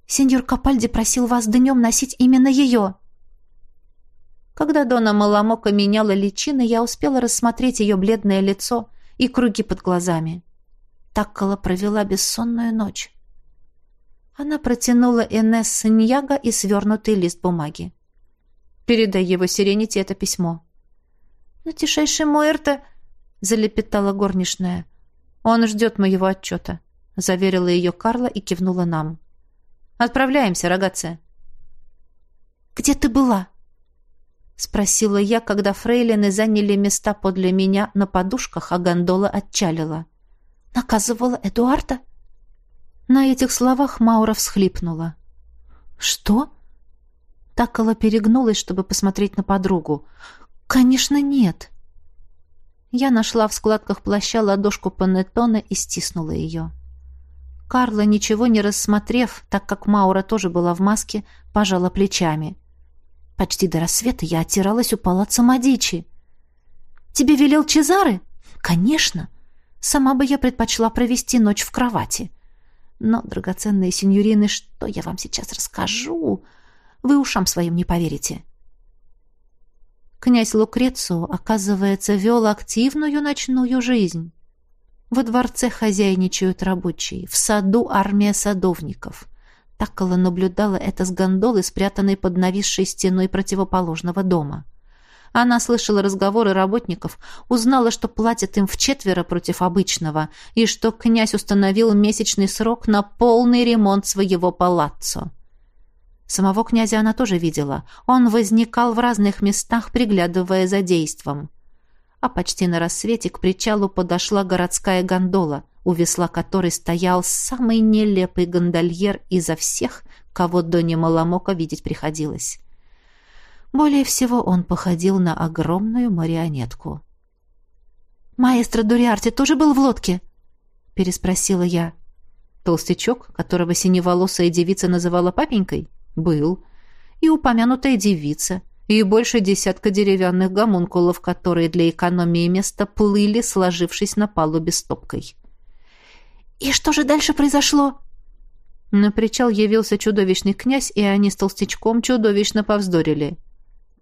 «Сеньор Капальди просил вас днем носить именно ее». Когда Дона Маламока меняла личины, я успела рассмотреть ее бледное лицо и круги под глазами. Таккала провела бессонную ночь. Она протянула Энесс Саньяго и свернутый лист бумаги. «Передай его Сирените это письмо». «Но тишайший Муэрто...» — залепетала горничная. «Он ждет моего отчета», — заверила ее Карла и кивнула нам. «Отправляемся, рогатцы». «Где ты была?» — спросила я, когда фрейлины заняли места подле меня на подушках, а гондола отчалила. «Наказывала Эдуарда?» На этих словах Маура всхлипнула. «Что?» Такала перегнулась, чтобы посмотреть на подругу. «Конечно, нет!» Я нашла в складках плаща ладошку Панеттона и стиснула ее. Карла, ничего не рассмотрев, так как Маура тоже была в маске, пожала плечами. Почти до рассвета я оттиралась у палаца Мадичи. «Тебе велел Чезары?» «Конечно! Сама бы я предпочла провести ночь в кровати. Но, драгоценные сеньорины, что я вам сейчас расскажу? Вы ушам своим не поверите. Князь Лукрецу, оказывается, вел активную ночную жизнь. Во дворце хозяйничают рабочие, в саду армия садовников. Такала наблюдала это с гондолы, спрятанной под нависшей стеной противоположного дома. Она слышала разговоры работников, узнала, что платят им в четверо против обычного, и что князь установил месячный срок на полный ремонт своего палаццо. Самого князя она тоже видела. Он возникал в разных местах, приглядывая за действом. А почти на рассвете к причалу подошла городская гондола, у весла которой стоял самый нелепый гондольер изо всех, кого до Маломока видеть приходилось. Более всего он походил на огромную марионетку. «Маэстро Дуриарти тоже был в лодке?» — переспросила я. Толстячок, которого синеволосая девица называла папенькой, был. И упомянутая девица, и больше десятка деревянных гомункулов, которые для экономии места плыли, сложившись на палубе стопкой. «И что же дальше произошло?» На причал явился чудовищный князь, и они с толстячком чудовищно повздорили.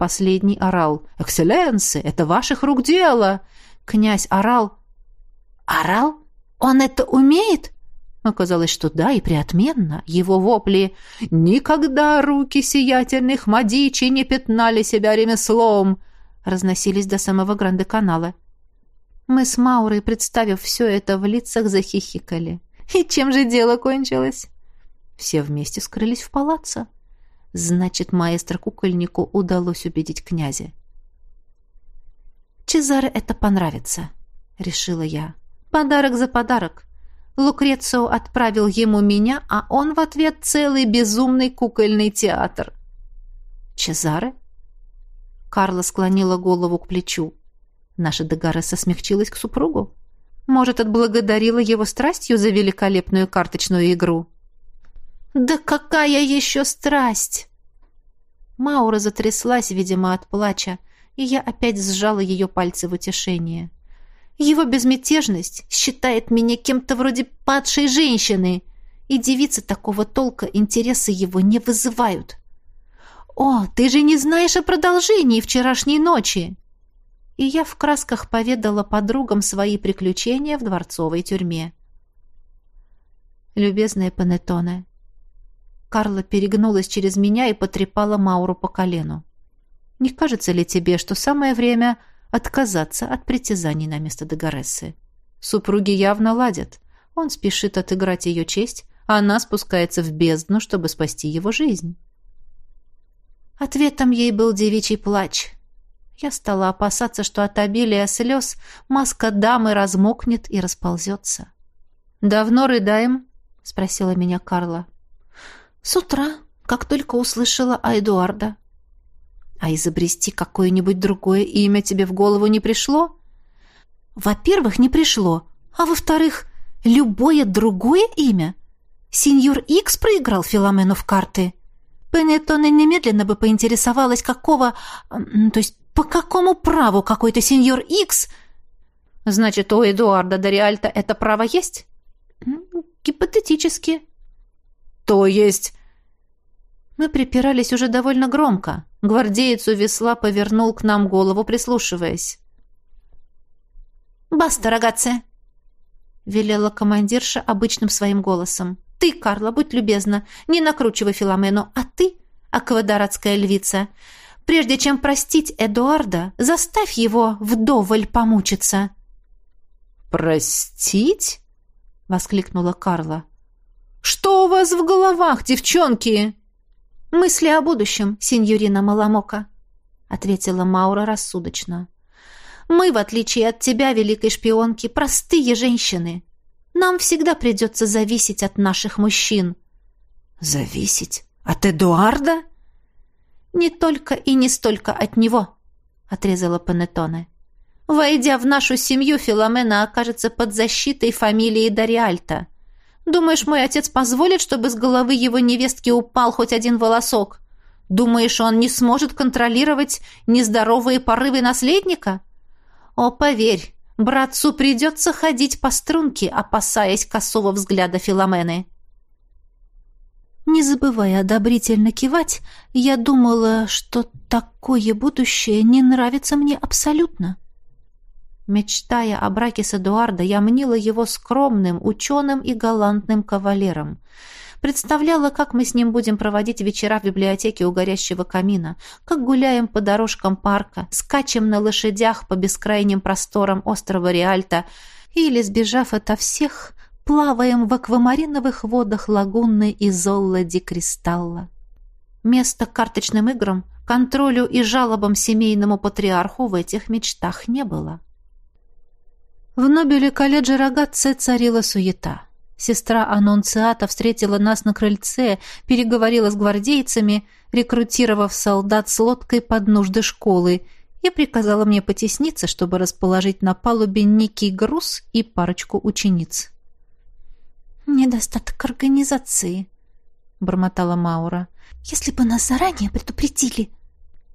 Последний орал. «Экселленсы, это ваших рук дело!» Князь орал. «Орал? Он это умеет?» Оказалось, что да, и преотменно. Его вопли «Никогда руки сиятельных мадичи не пятнали себя ремеслом!» разносились до самого Гранде-канала. Мы с Маурой, представив все это, в лицах захихикали. И чем же дело кончилось? Все вместе скрылись в палаццо. Значит, маэстро-кукольнику удалось убедить князя. «Чезаре это понравится», — решила я. «Подарок за подарок. Лукрецио отправил ему меня, а он в ответ целый безумный кукольный театр. «Чезаре?» Карла склонила голову к плечу. Наша Дегареса смягчилась к супругу. Может, отблагодарила его страстью за великолепную карточную игру? «Да какая еще страсть!» Маура затряслась, видимо, от плача, и я опять сжала ее пальцы в утешение. Его безмятежность считает меня кем-то вроде падшей женщины, и девицы такого толка интересы его не вызывают. «О, ты же не знаешь о продолжении вчерашней ночи!» И я в красках поведала подругам свои приключения в дворцовой тюрьме. «Любезная Панеттоне», Карла перегнулась через меня и потрепала Мауру по колену. «Не кажется ли тебе, что самое время отказаться от притязаний на место Дагорессы. Супруги явно ладят. Он спешит отыграть ее честь, а она спускается в бездну, чтобы спасти его жизнь. Ответом ей был девичий плач. Я стала опасаться, что от обилия слез маска дамы размокнет и расползется. «Давно рыдаем?» — спросила меня Карла. «С утра, как только услышала о Эдуарда. А изобрести какое-нибудь другое имя тебе в голову не пришло? Во-первых, не пришло. А во-вторых, любое другое имя? Сеньор Икс проиграл Филомену в карты. Пенетона немедленно бы поинтересовалась, какого... То есть по какому праву какой-то сеньор Икс... Значит, у Эдуарда Дориальта это право есть? Гипотетически. То есть... Мы припирались уже довольно громко. Гвардеец у весла повернул к нам голову, прислушиваясь. «Баста, рогатце!» — велела командирша обычным своим голосом. «Ты, Карла, будь любезна, не накручивай Филомену, а ты, аквадаратская львица, прежде чем простить Эдуарда, заставь его вдоволь помучиться». «Простить?» — воскликнула Карла. «Что у вас в головах, девчонки?» «Мысли о будущем, сеньорина Маламока», — ответила Маура рассудочно. «Мы, в отличие от тебя, великой шпионки, простые женщины. Нам всегда придется зависеть от наших мужчин». «Зависеть? От Эдуарда?» «Не только и не столько от него», — отрезала Панеттоне. «Войдя в нашу семью, Филомена окажется под защитой фамилии Дариальта. Думаешь, мой отец позволит, чтобы с головы его невестки упал хоть один волосок? Думаешь, он не сможет контролировать нездоровые порывы наследника? О, поверь, братцу придется ходить по струнке, опасаясь косого взгляда Филомены. Не забывая одобрительно кивать, я думала, что такое будущее не нравится мне абсолютно. Мечтая о браке с Эдуардо, я мнила его скромным, ученым и галантным кавалером. Представляла, как мы с ним будем проводить вечера в библиотеке у горящего камина, как гуляем по дорожкам парка, скачем на лошадях по бескрайним просторам острова Риальто или, сбежав ото всех, плаваем в аквамариновых водах лагуны Изолла ди Кристалла. Места карточным играм, контролю и жалобам семейному патриарху в этих мечтах не было. В Нобеле колледжа Рогатце царила суета. Сестра Аннунциата встретила нас на крыльце, переговорила с гвардейцами, рекрутировав солдат с лодкой под нужды школы, и приказала мне потесниться, чтобы расположить на палубе некий груз и парочку учениц. «Недостаток организации», — бормотала Маура. «Если бы нас заранее предупредили».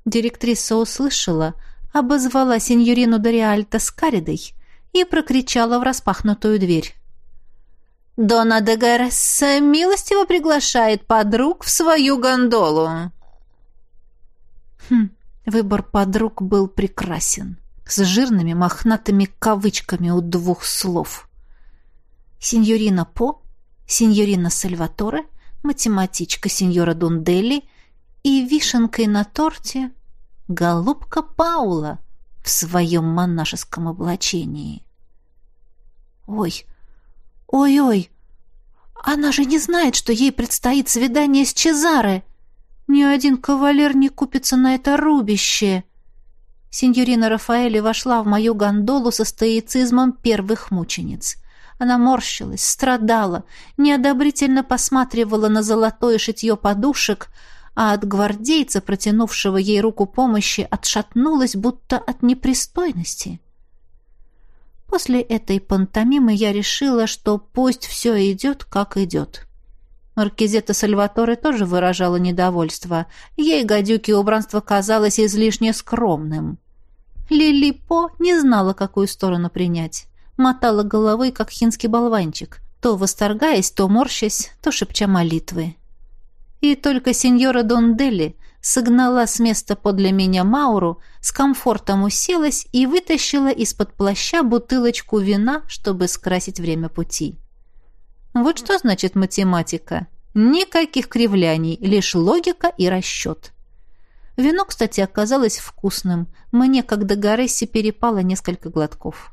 Директриса услышала, обозвала сеньорину Дориальто Скаридой и прокричала в распахнутую дверь. Дона де Гаресса милостиво приглашает подруг в свою гондолу. Хм, выбор подруг был прекрасен, с жирными мохнатыми кавычками у двух слов. Синьорина По, синьорина Сальваторе, математичка сеньора Дунделли и вишенкой на торте голубка Паула в своем монашеском облачении. «Ой!» «Ой-ой, она же не знает, что ей предстоит свидание с Чезаре. Ни один кавалер не купится на это рубище». Синьорина Рафаэли вошла в мою гондолу со стоицизмом первых мучениц. Она морщилась, страдала, неодобрительно посматривала на золотое шитье подушек, а от гвардейца, протянувшего ей руку помощи, отшатнулась, будто от непристойности. После этой пантомимы я решила, что пусть все идет, как идет. Маркизета Сальваторе тоже выражала недовольство. Ей гадюки убранство казалось излишне скромным. Лили По не знала, какую сторону принять. Мотала головой, как хинский болванчик, то восторгаясь, то морщась, то шепча молитвы. И только сеньора Донделли согнала с места подле меня Мауру, с комфортом уселась и вытащила из-под плаща бутылочку вина, чтобы скрасить время пути. Вот что значит математика. Никаких кривляний, лишь логика и расчет. Вино, кстати, оказалось вкусным. Мне, как до Гаресси, перепало несколько глотков.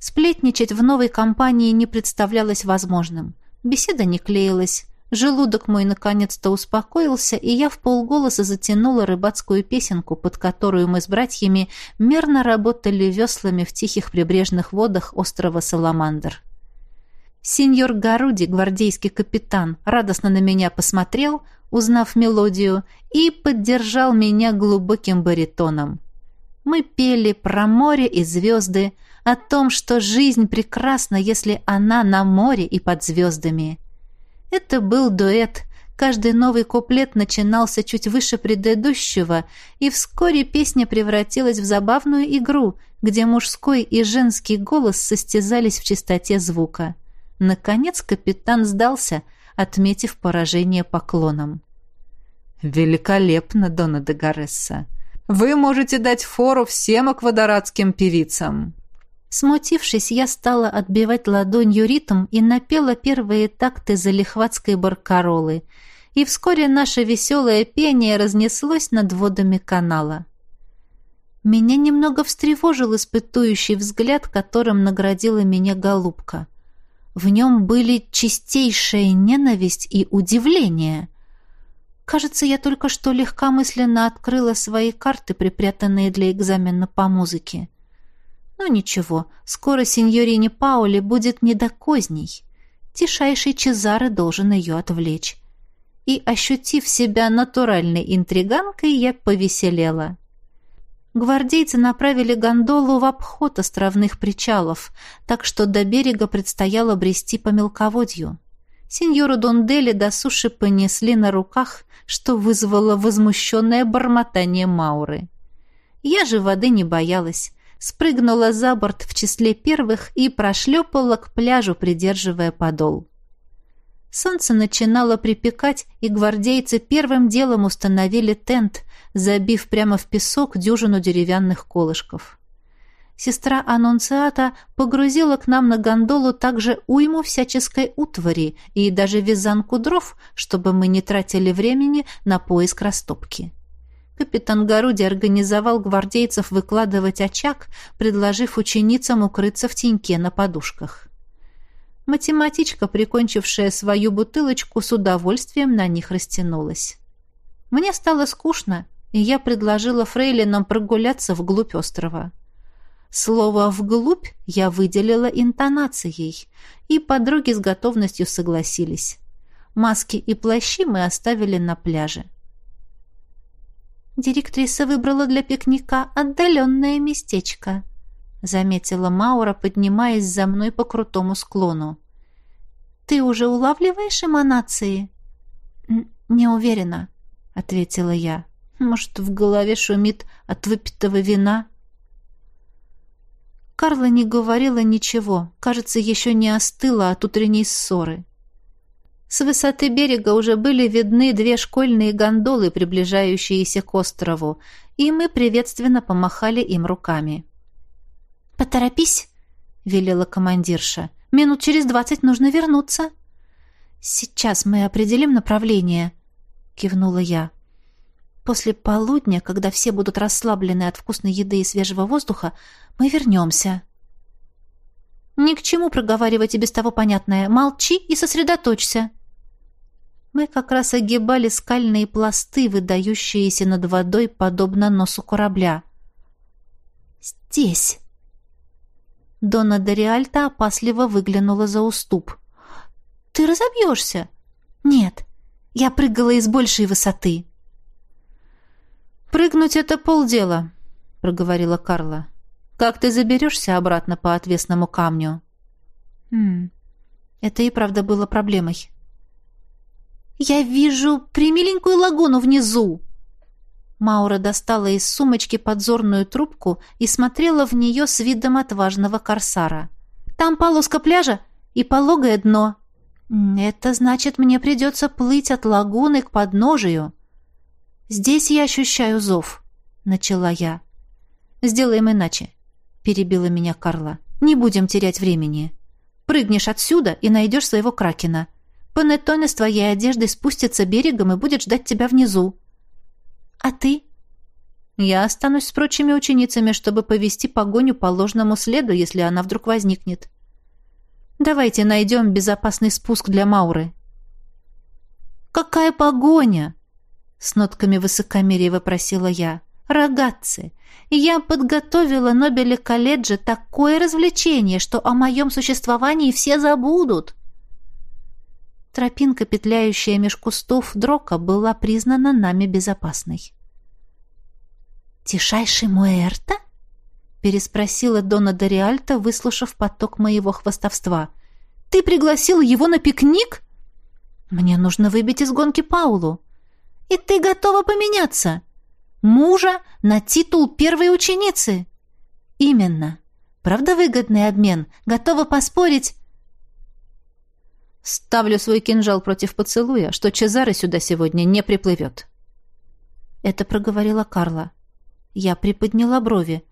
Сплетничать в новой компании не представлялось возможным. Беседа не клеилась. Желудок мой наконец-то успокоился, и я в полголоса затянула рыбацкую песенку, под которую мы с братьями мерно работали веслами в тихих прибрежных водах острова Саламандр. Сеньор Гаруди, гвардейский капитан, радостно на меня посмотрел, узнав мелодию, и поддержал меня глубоким баритоном. Мы пели про море и звезды, о том, что жизнь прекрасна, если она на море и под звездами. Это был дуэт. Каждый новый куплет начинался чуть выше предыдущего, и вскоре песня превратилась в забавную игру, где мужской и женский голос состязались в чистоте звука. Наконец капитан сдался, отметив поражение поклоном. «Великолепно, Дона де Гаресса! Вы можете дать фору всем аквадорадским певицам!» Смутившись, я стала отбивать ладонью ритм и напела первые такты залихватской баркаролы, и вскоре наше веселое пение разнеслось над водами канала. Меня немного встревожил испытующий взгляд, которым наградила меня голубка. В нем были чистейшая ненависть и удивление. Кажется, я только что легкомысленно открыла свои карты, припрятанные для экзамена по музыке. Ну ничего, скоро сеньорине Пауле будет не до козней. Тишайший Чезаре должен ее отвлечь. И, ощутив себя натуральной интриганкой, я повеселела. Гвардейцы направили гондолу в обход островных причалов, так что до берега предстояло брести по мелководью. Сеньору Дондели до суши понесли на руках, что вызвало возмущенное бормотание Мауры. Я же воды не боялась, спрыгнула за борт в числе первых и прошлепала к пляжу, придерживая подол. Солнце начинало припекать, и гвардейцы первым делом установили тент, забив прямо в песок дюжину деревянных колышков. Сестра Аннунциата погрузила к нам на гондолу также уйму всяческой утвари и даже вязанку дров, чтобы мы не тратили времени на поиск растопки. Капитан Гаруди организовал гвардейцев выкладывать очаг, предложив ученицам укрыться в теньке на подушках. Математичка, прикончившая свою бутылочку, с удовольствием на них растянулась. Мне стало скучно, и я предложила фрейлинам прогуляться вглубь острова. Слово «вглубь» я выделила интонацией, и подруги с готовностью согласились. Маски и плащи мы оставили на пляже. «Директриса выбрала для пикника отдаленное местечко», заметила Маура, поднимаясь за мной по крутому склону. «Ты уже улавливаешь эманации?» «Не уверена», — ответила я. «Может, в голове шумит от выпитого вина?» Карла не говорила ничего, кажется, еще не остыла от утренней ссоры. С высоты берега уже были видны две школьные гондолы, приближающиеся к острову, и мы приветственно помахали им руками. «Поторопись!» — велела командирша. «Минут через двадцать нужно вернуться». «Сейчас мы определим направление», — кивнула я. «После полудня, когда все будут расслаблены от вкусной еды и свежего воздуха, мы вернемся». «Ни к чему проговаривать и без того понятное. Молчи и сосредоточься», мы как раз огибали скальные пласты, выдающиеся над водой, подобно носу корабля. «Здесь!» Дона Дориальта опасливо выглянула за уступ. «Ты разобьешься?» «Нет, я прыгала из большей высоты». «Прыгнуть — это полдела», — проговорила Карла. «Как ты заберешься обратно по отвесному камню?» «Хм, это и правда было проблемой». «Я вижу примиленькую лагуну внизу!» Маура достала из сумочки подзорную трубку и смотрела в нее с видом отважного корсара. «Там полоска пляжа и пологое дно. Это значит, мне придется плыть от лагуны к подножию. Здесь я ощущаю зов», — начала я. «Сделаем иначе», — перебила меня Карла. «Не будем терять времени. Прыгнешь отсюда и найдешь своего кракена. Панеттоне с твоей одеждой спустится берегом и будет ждать тебя внизу. А ты? Я останусь с прочими ученицами, чтобы повести погоню по ложному следу, если она вдруг возникнет. Давайте найдем безопасный спуск для Мауры. Какая погоня? С нотками высокомерия вопросила я. Рогатцы, я подготовила Нобеле колледже такое развлечение, что о моем существовании все забудут. Тропинка, петляющая меж кустов дрока, была признана нами безопасной. «Тишайший Муэрта?» — переспросила Дона Дориальта, выслушав поток моего хвостовства. «Ты пригласил его на пикник?» «Мне нужно выбить из гонки Паулу». «И ты готова поменяться?» «Мужа на титул первой ученицы?» «Именно. Правда выгодный обмен? Готова поспорить?» Ставлю свой кинжал против поцелуя, что Чезаре сюда сегодня не приплывет. Это проговорила Карла. Я приподняла брови.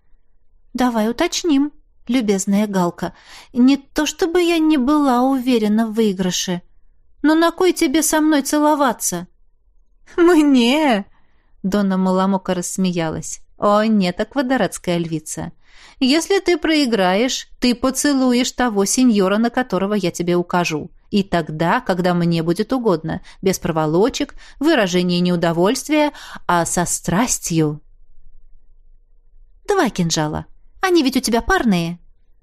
«Давай уточним, любезная Галка. Не то чтобы я не была уверена в выигрыше. Но на кой тебе со мной целоваться?» «Мне!» Дона Маламока рассмеялась. «О, нет, аквадоратская львица. Если ты проиграешь, ты поцелуешь того сеньора, на которого я тебе укажу и тогда, когда мне будет угодно, без проволочек, выражения неудовольствия, а со страстью. Два кинжала. Они ведь у тебя парные.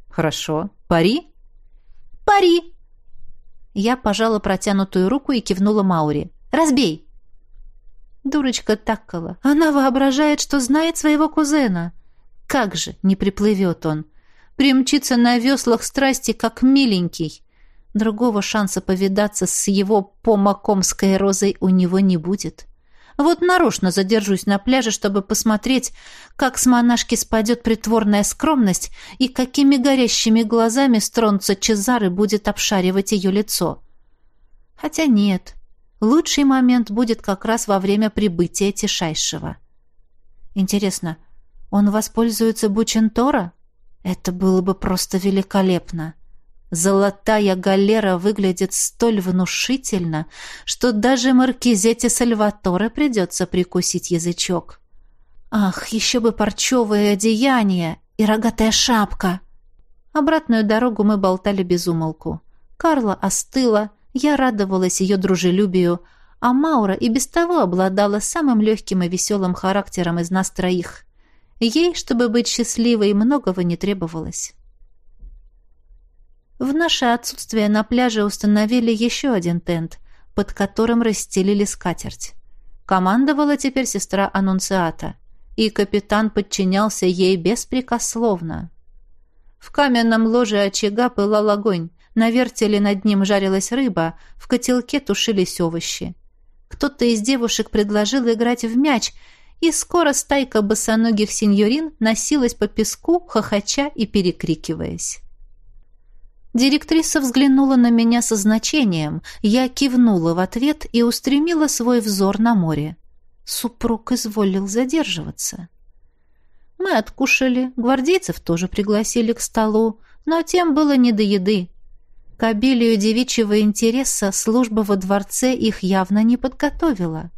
Хорошо. Пари? Пари. Я пожала протянутую руку и кивнула Маури. Разбей. Дурочка таккала. Она воображает, что знает своего кузена. Как же не приплывет он. Примчится на веслах страсти, как миленький. Другого шанса повидаться с его помакомской розой у него не будет. Вот нарочно задержусь на пляже, чтобы посмотреть, как с монашки спадет притворная скромность и какими горящими глазами стронца Чезары будет обшаривать ее лицо. Хотя нет, лучший момент будет как раз во время прибытия Тишайшего. Интересно, он воспользуется Бучентора? Это было бы просто великолепно. Золотая галера выглядит столь внушительно, что даже Маркизете Сальваторе придется прикусить язычок. Ах, еще бы парчевое одеяние и рогатая шапка! Обратную дорогу мы болтали без умолку. Карла остыла, я радовалась ее дружелюбию, а Маура и без того обладала самым легким и веселым характером из нас троих. Ей, чтобы быть счастливой, многого не требовалось. В наше отсутствие на пляже установили еще один тент, под которым расстелили скатерть. Командовала теперь сестра Аннунциата, и капитан подчинялся ей беспрекословно. В каменном ложе очага пылал огонь, на вертеле над ним жарилась рыба, в котелке тушились овощи. Кто-то из девушек предложил играть в мяч, и скоро стайка босоногих сеньорин носилась по песку, хохоча и перекрикиваясь. Директриса взглянула на меня со значением, я кивнула в ответ и устремила свой взор на море. Супруг изволил задерживаться. Мы откушали, гвардейцев тоже пригласили к столу, но тем было не до еды. К обилию девичьего интереса служба во дворце их явно не подготовила.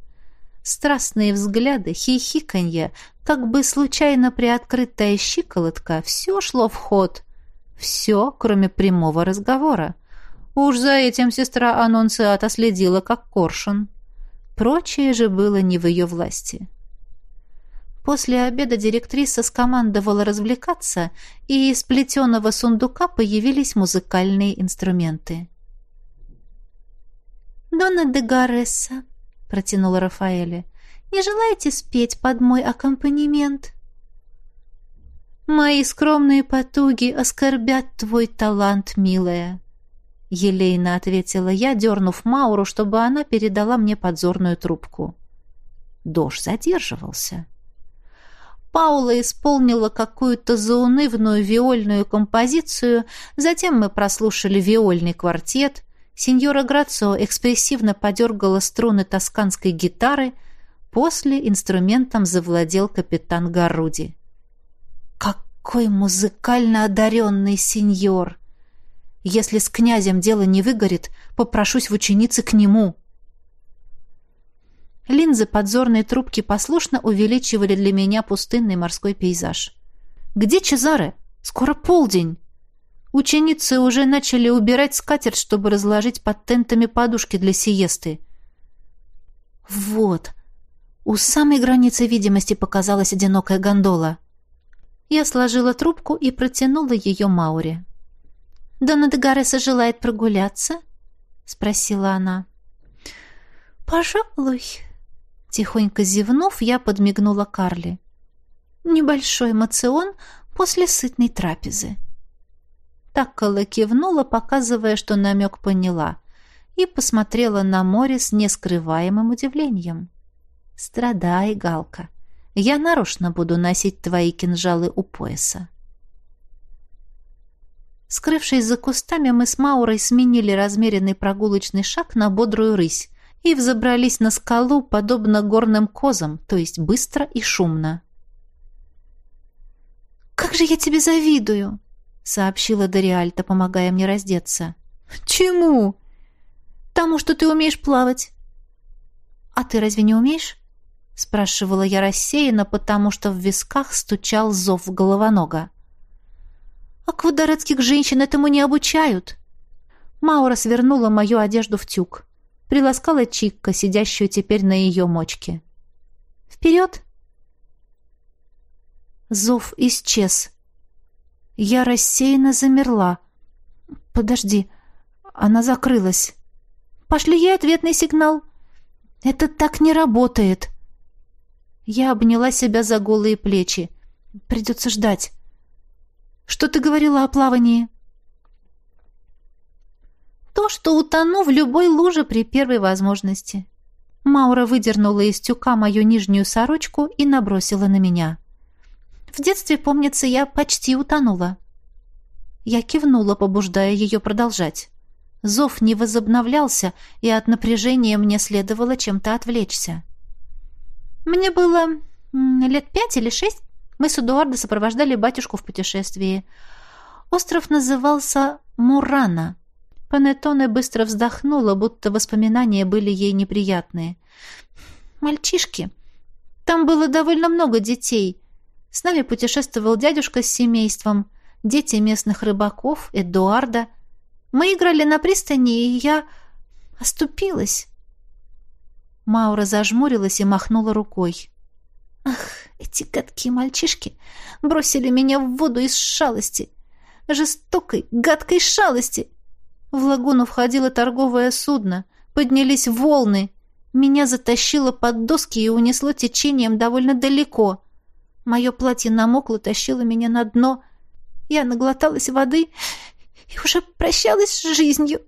Страстные взгляды, хихиканье, как бы случайно приоткрытая щиколотка, все шло в ход. Все, кроме прямого разговора. Уж за этим сестра Анонциата следила, как коршун. Прочее же было не в ее власти. После обеда директриса скомандовала развлекаться, и из плетеного сундука появились музыкальные инструменты. «Донна де Гаресса», — протянула Рафаэле, — «не желаете спеть под мой аккомпанемент?» «Мои скромные потуги оскорбят твой талант, милая», — елейно ответила я, дернув Мауру, чтобы она передала мне подзорную трубку. Дождь задерживался. Паула исполнила какую-то заунывную виольную композицию, затем мы прослушали виольный квартет, сеньора Грацо экспрессивно подергала струны тосканской гитары, после инструментом завладел капитан Гаруди. «Какой музыкально одаренный сеньор! Если с князем дело не выгорит, попрошусь в ученицы к нему!» Линзы подзорной трубки послушно увеличивали для меня пустынный морской пейзаж. «Где Чезаре? Скоро полдень!» Ученицы уже начали убирать скатерть, чтобы разложить под тентами подушки для сиесты. «Вот!» У самой границы видимости показалась одинокая гондола. Я сложила трубку и протянула ее Мауре. «Дона Дегареса желает прогуляться?» — спросила она. «Пожалуй», Тихонько зевнув, я подмигнула Карли. Небольшой мацион после сытной трапезы. Таккала кивнула, показывая, что намек поняла, и посмотрела на море с нескрываемым удивлением. «Страдай, Галка. Я нарочно буду носить твои кинжалы у пояса». Скрывшись за кустами, мы с Маурой сменили размеренный прогулочный шаг на бодрую рысь, и взобрались на скалу, подобно горным козам, то есть быстро и шумно. «Как же я тебе завидую!» — сообщила Дориальта, помогая мне раздеться. «Чему?» «Тому, что ты умеешь плавать». «А ты разве не умеешь?» — спрашивала я рассеянно, потому что в висках стучал зов головонога. «Аквадорецких женщин этому не обучают». Маура свернула мою одежду в тюк приласкала Чикка, сидящую теперь на ее мочке. «Вперед!» Зов исчез. Я рассеянно замерла. «Подожди, она закрылась. Пошли ей ответный сигнал. Это так не работает!» Я обняла себя за голые плечи. «Придется ждать. Что ты говорила о плавании?» То, что утону в любой луже при первой возможности. Маура выдернула из тюка мою нижнюю сорочку и набросила на меня. В детстве, помнится, я почти утонула. Я кивнула, побуждая ее продолжать. Зов не возобновлялся, и от напряжения мне следовало чем-то отвлечься. Мне было лет пять или шесть. Мы с Эдуардо сопровождали батюшку в путешествии. Остров назывался Мурана — Панеттоне быстро вздохнула, будто воспоминания были ей неприятные. «Мальчишки. Там было довольно много детей. С нами путешествовал дядюшка с семейством, дети местных рыбаков, Эдуарда. Мы играли на пристани, и я оступилась. Маура зажмурилась и махнула рукой. Ах, эти гадкие мальчишки бросили меня в воду из шалости. Жестокой, гадкой шалости. В лагуну входило торговое судно. Поднялись волны. Меня затащило под доски и унесло течением довольно далеко. Мое платье намокло, тащило меня на дно. Я наглоталась воды и уже прощалась с жизнью.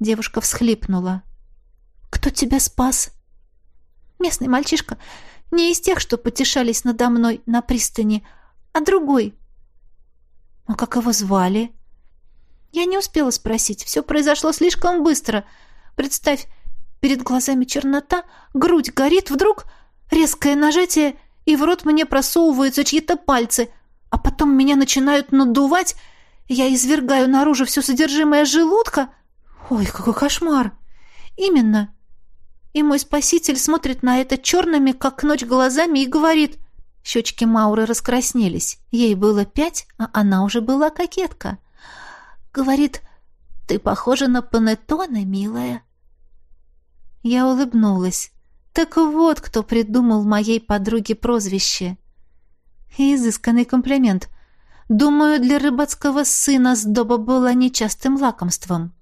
Девушка всхлипнула. «Кто тебя спас?» «Местный мальчишка. Не из тех, что потешались надо мной на пристани, а другой». «А как его звали?» Я не успела спросить. Все произошло слишком быстро. Представь, перед глазами чернота, грудь горит, вдруг резкое нажатие, и в рот мне просовываются чьи-то пальцы, а потом меня начинают надувать, я извергаю наружу все содержимое желудка. Ой, какой кошмар! Именно. И мой спаситель смотрит на это черными, как ночь, глазами и говорит... Щечки Мауры раскраснелись. Ей было пять, а она уже была кокетка. Говорит, ты похожа на Панеттоне, милая. Я улыбнулась. Так вот, кто придумал моей подруге прозвище. Изысканный комплимент. Думаю, для рыбацкого сына сдоба была нечастым лакомством.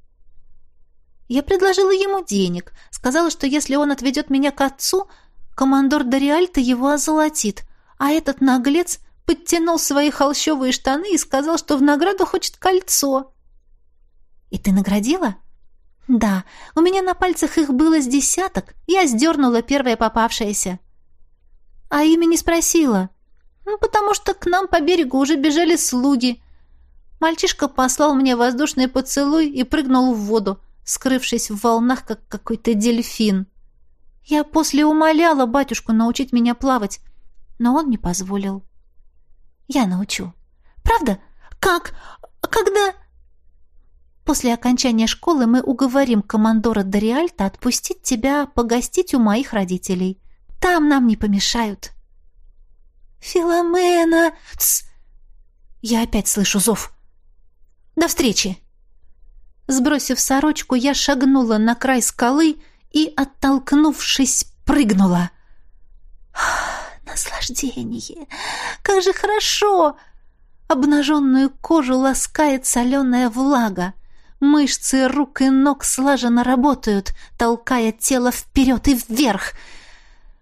Я предложила ему денег, сказала, что если он отведет меня к отцу, командор Дориальто его озолотит, а этот наглец подтянул свои холщовые штаны и сказал, что в награду хочет кольцо. «И ты наградила?» «Да, у меня на пальцах их было с десяток. Я сдернула первое попавшееся». «А имя не спросила?» «Ну, потому что к нам по берегу уже бежали слуги». Мальчишка послал мне воздушный поцелуй и прыгнул в воду, скрывшись в волнах, как какой-то дельфин. Я после умоляла батюшку научить меня плавать, но он не позволил. «Я научу». «Правда? Как? Когда?» После окончания школы мы уговорим командора Дориальта отпустить тебя погостить у моих родителей. Там нам не помешают». «Филомена!» Тс! Я опять слышу зов. «До встречи!» Сбросив сорочку, я шагнула на край скалы и, оттолкнувшись, прыгнула. «Наслаждение! Как же хорошо!» Обнаженную кожу ласкает соленая влага. Мышцы рук и ног слаженно работают, толкая тело вперед и вверх.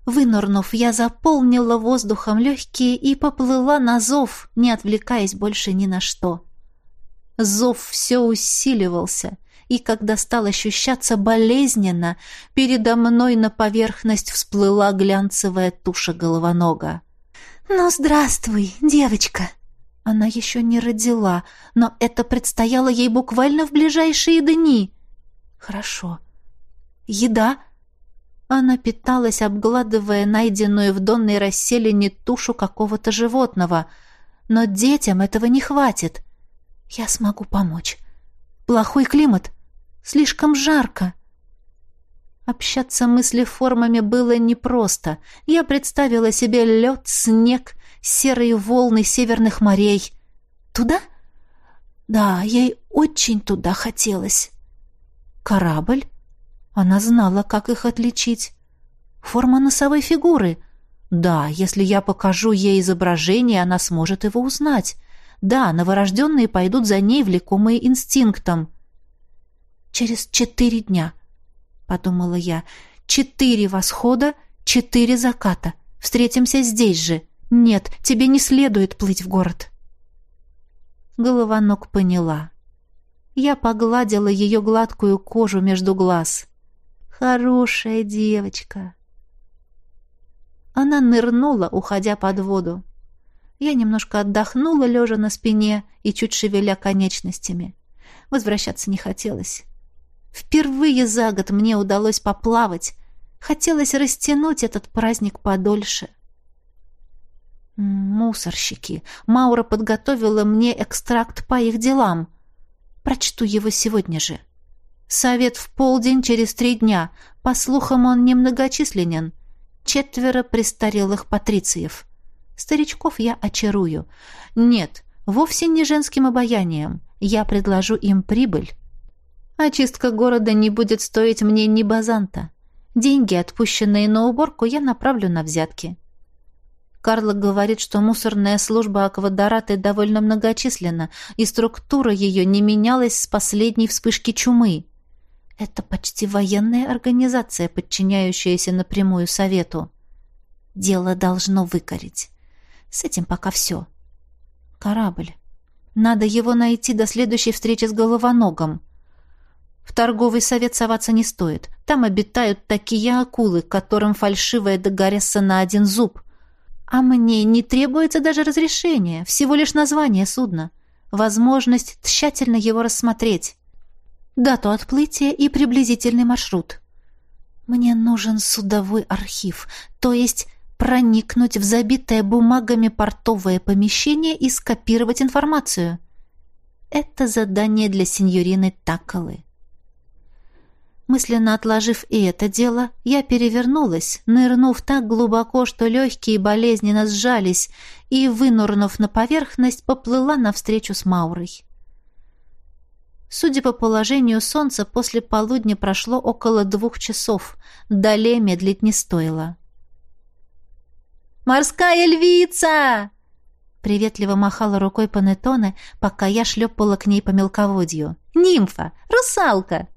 Вынырнув, я заполнила воздухом легкие и поплыла на зов, не отвлекаясь больше ни на что. Зов все усиливался, и когда стал ощущаться болезненно, передо мной на поверхность всплыла глянцевая туша головонога. «Ну, здравствуй, девочка!» Она еще не родила, но это предстояло ей буквально в ближайшие дни. Хорошо. Еда? Она питалась, обгладывая найденную в донной расселине тушу какого-то животного. Но детям этого не хватит. Я смогу помочь. Плохой климат. Слишком жарко. Общаться мыслеформами было непросто. Я представила себе лед, снег серые волны северных морей. Туда? Да, ей очень туда хотелось. Корабль? Она знала, как их отличить. Форма носовой фигуры. Да, если я покажу ей изображение, она сможет его узнать. Да, новорожденные пойдут за ней, влекомые инстинктом. «Через четыре дня», — подумала я, — «четыре восхода, четыре заката. Встретимся здесь же». «Нет, тебе не следует плыть в город». Головонок поняла. Я погладила ее гладкую кожу между глаз. «Хорошая девочка». Она нырнула, уходя под воду. Я немножко отдохнула, лежа на спине и чуть шевеля конечностями. Возвращаться не хотелось. Впервые за год мне удалось поплавать. Хотелось растянуть этот праздник подольше. — Мусорщики. Маура подготовила мне экстракт по их делам. Прочту его сегодня же. Совет в полдень через три дня. По слухам, он немногочисленен. Четверо престарелых патрициев. Старичков я очарую. Нет, вовсе не женским обаянием. я предложу им прибыль. Очистка города не будет стоить мне ни базанта. Деньги, отпущенные на уборку, я направлю на взятки. Карла говорит, что мусорная служба Аквадораты довольно многочисленна, и структура ее не менялась с последней вспышки чумы. Это почти военная организация, подчиняющаяся напрямую совету. Дело должно выкорить. С этим пока все. Корабль. Надо его найти до следующей встречи с головоногом. В торговый совет соваться не стоит. Там обитают такие акулы, которым фальшивая догорятся на один зуб. А мне не требуется даже разрешение, всего лишь название судна. Возможность тщательно его рассмотреть. Дату отплытия и приблизительный маршрут. Мне нужен судовой архив, то есть проникнуть в забитое бумагами портовое помещение и скопировать информацию. Это задание для сеньорины Таколы. Мысленно отложив и это дело, я перевернулась, нырнув так глубоко, что легкие болезненно сжались, и, вынурнув на поверхность, поплыла навстречу с Маурой. Судя по положению солнца, после полудня прошло около двух часов. Далее медлить не стоило. «Морская львица!» Приветливо махала рукой Панеттоне, пока я шлепала к ней по мелководью. «Нимфа! Русалка!»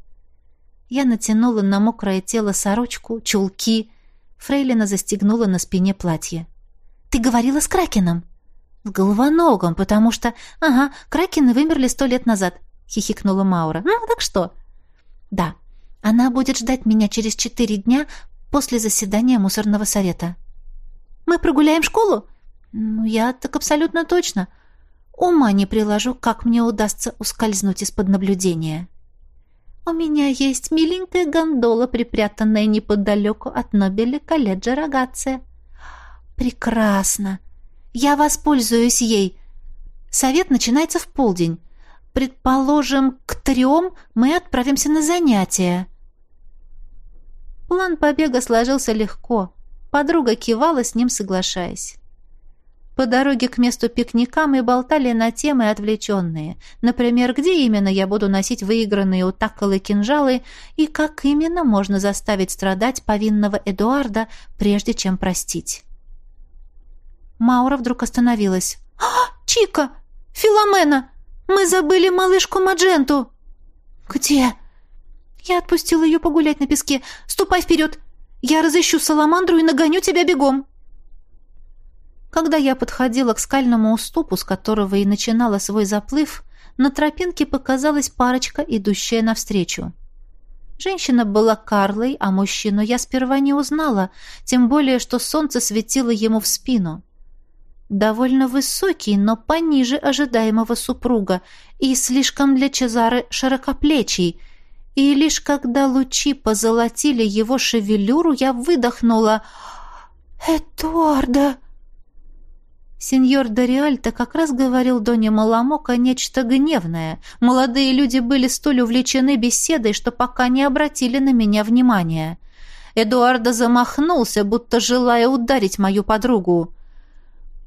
Я натянула на мокрое тело сорочку, чулки. Фрейлина застегнула на спине платье. «Ты говорила с Кракеном?» «С головоногом, потому что...» «Ага, Кракены вымерли сто лет назад», — хихикнула Маура. «Ну, так что?» «Да, она будет ждать меня через четыре дня после заседания мусорного совета». Мы прогуляем школу? Ну, я так абсолютно точно. Ума не приложу, как мне удастся ускользнуть из-под наблюдения. У меня есть миленькая гондола, припрятанная неподалеку от Нобеля колледжа Рогация. Прекрасно. Я воспользуюсь ей. Совет начинается в полдень. Предположим, к трем мы отправимся на занятия. План побега сложился легко. Подруга кивала с ним, соглашаясь. По дороге к месту пикника мы болтали на темы отвлеченные. Например, где именно я буду носить выигранные у Такколы кинжалы и как именно можно заставить страдать повинного Эдуарда, прежде чем простить. Маура вдруг остановилась. «А, Чика! Филомена! Мы забыли малышку Мадженту!» «Где?» Я отпустила ее погулять на песке. «Ступай вперед! Я разыщу саламандру и нагоню тебя бегом!» Когда я подходила к скальному уступу, с которого и начинала свой заплыв, на тропинке показалась парочка, идущая навстречу. Женщина была Карлой, а мужчину я сперва не узнала, тем более, что солнце светило ему в спину. Довольно высокий, но пониже ожидаемого супруга и слишком для Чезары широкоплечий — и лишь когда лучи позолотили его шевелюру, я выдохнула «Эдуарда!» Сеньор Дориальто как раз говорил Доне Маламока нечто гневное. Молодые люди были столь увлечены беседой, что пока не обратили на меня внимания. Эдуарда замахнулся, будто желая ударить мою подругу.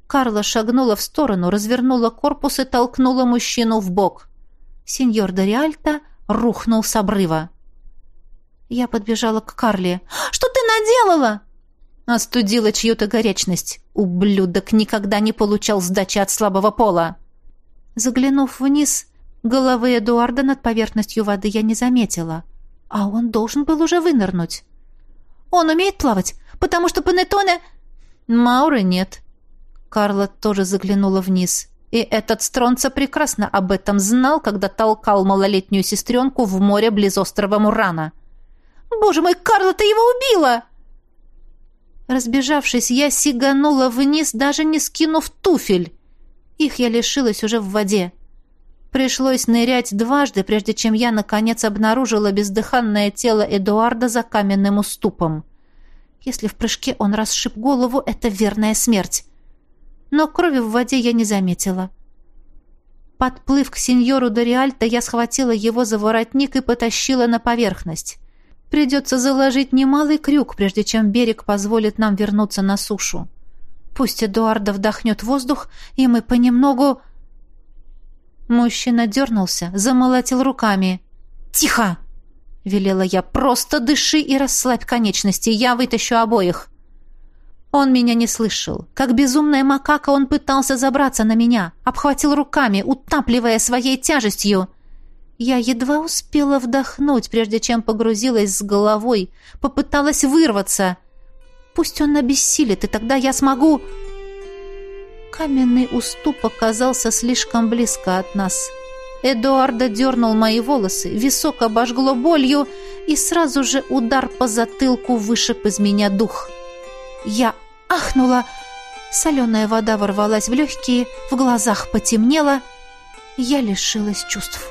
Карла шагнула в сторону, развернула корпус и толкнула мужчину в бок. Сеньор Дориальто рухнул с обрыва. Я подбежала к Карле. «Что ты наделала?» Остудила чью-то горячность. Ублюдок никогда не получал сдачи от слабого пола. Заглянув вниз, головы Эдуарда над поверхностью воды я не заметила. А он должен был уже вынырнуть. «Он умеет плавать, потому что Панеттоне...» «Мауры нет». Карла тоже заглянула вниз. И этот Стронца прекрасно об этом знал, когда толкал малолетнюю сестренку в море близ острова Мурана. «Боже мой, Карла, ты его убила!» Разбежавшись, я сиганула вниз, даже не скинув туфель. Их я лишилась уже в воде. Пришлось нырять дважды, прежде чем я, наконец, обнаружила бездыханное тело Эдуарда за каменным уступом. Если в прыжке он расшиб голову, это верная смерть но крови в воде я не заметила. Подплыв к сеньору Дориальто, я схватила его за воротник и потащила на поверхность. Придется заложить немалый крюк, прежде чем берег позволит нам вернуться на сушу. Пусть Эдуарда вдохнет воздух, и мы понемногу... Мужчина дернулся, замолотил руками. «Тихо!» — велела я. «Просто дыши и расслабь конечности, я вытащу обоих». Он меня не слышал. Как безумная макака он пытался забраться на меня, обхватил руками, утапливая своей тяжестью. Я едва успела вдохнуть, прежде чем погрузилась с головой, попыталась вырваться. Пусть он обессилит, и тогда я смогу... Каменный уступ оказался слишком близко от нас. Эдуарда дернул мои волосы, висок обожгло болью, и сразу же удар по затылку вышиб из меня дух. Я ахнула, соленая вода ворвалась в легкие, в глазах потемнело, я лишилась чувств.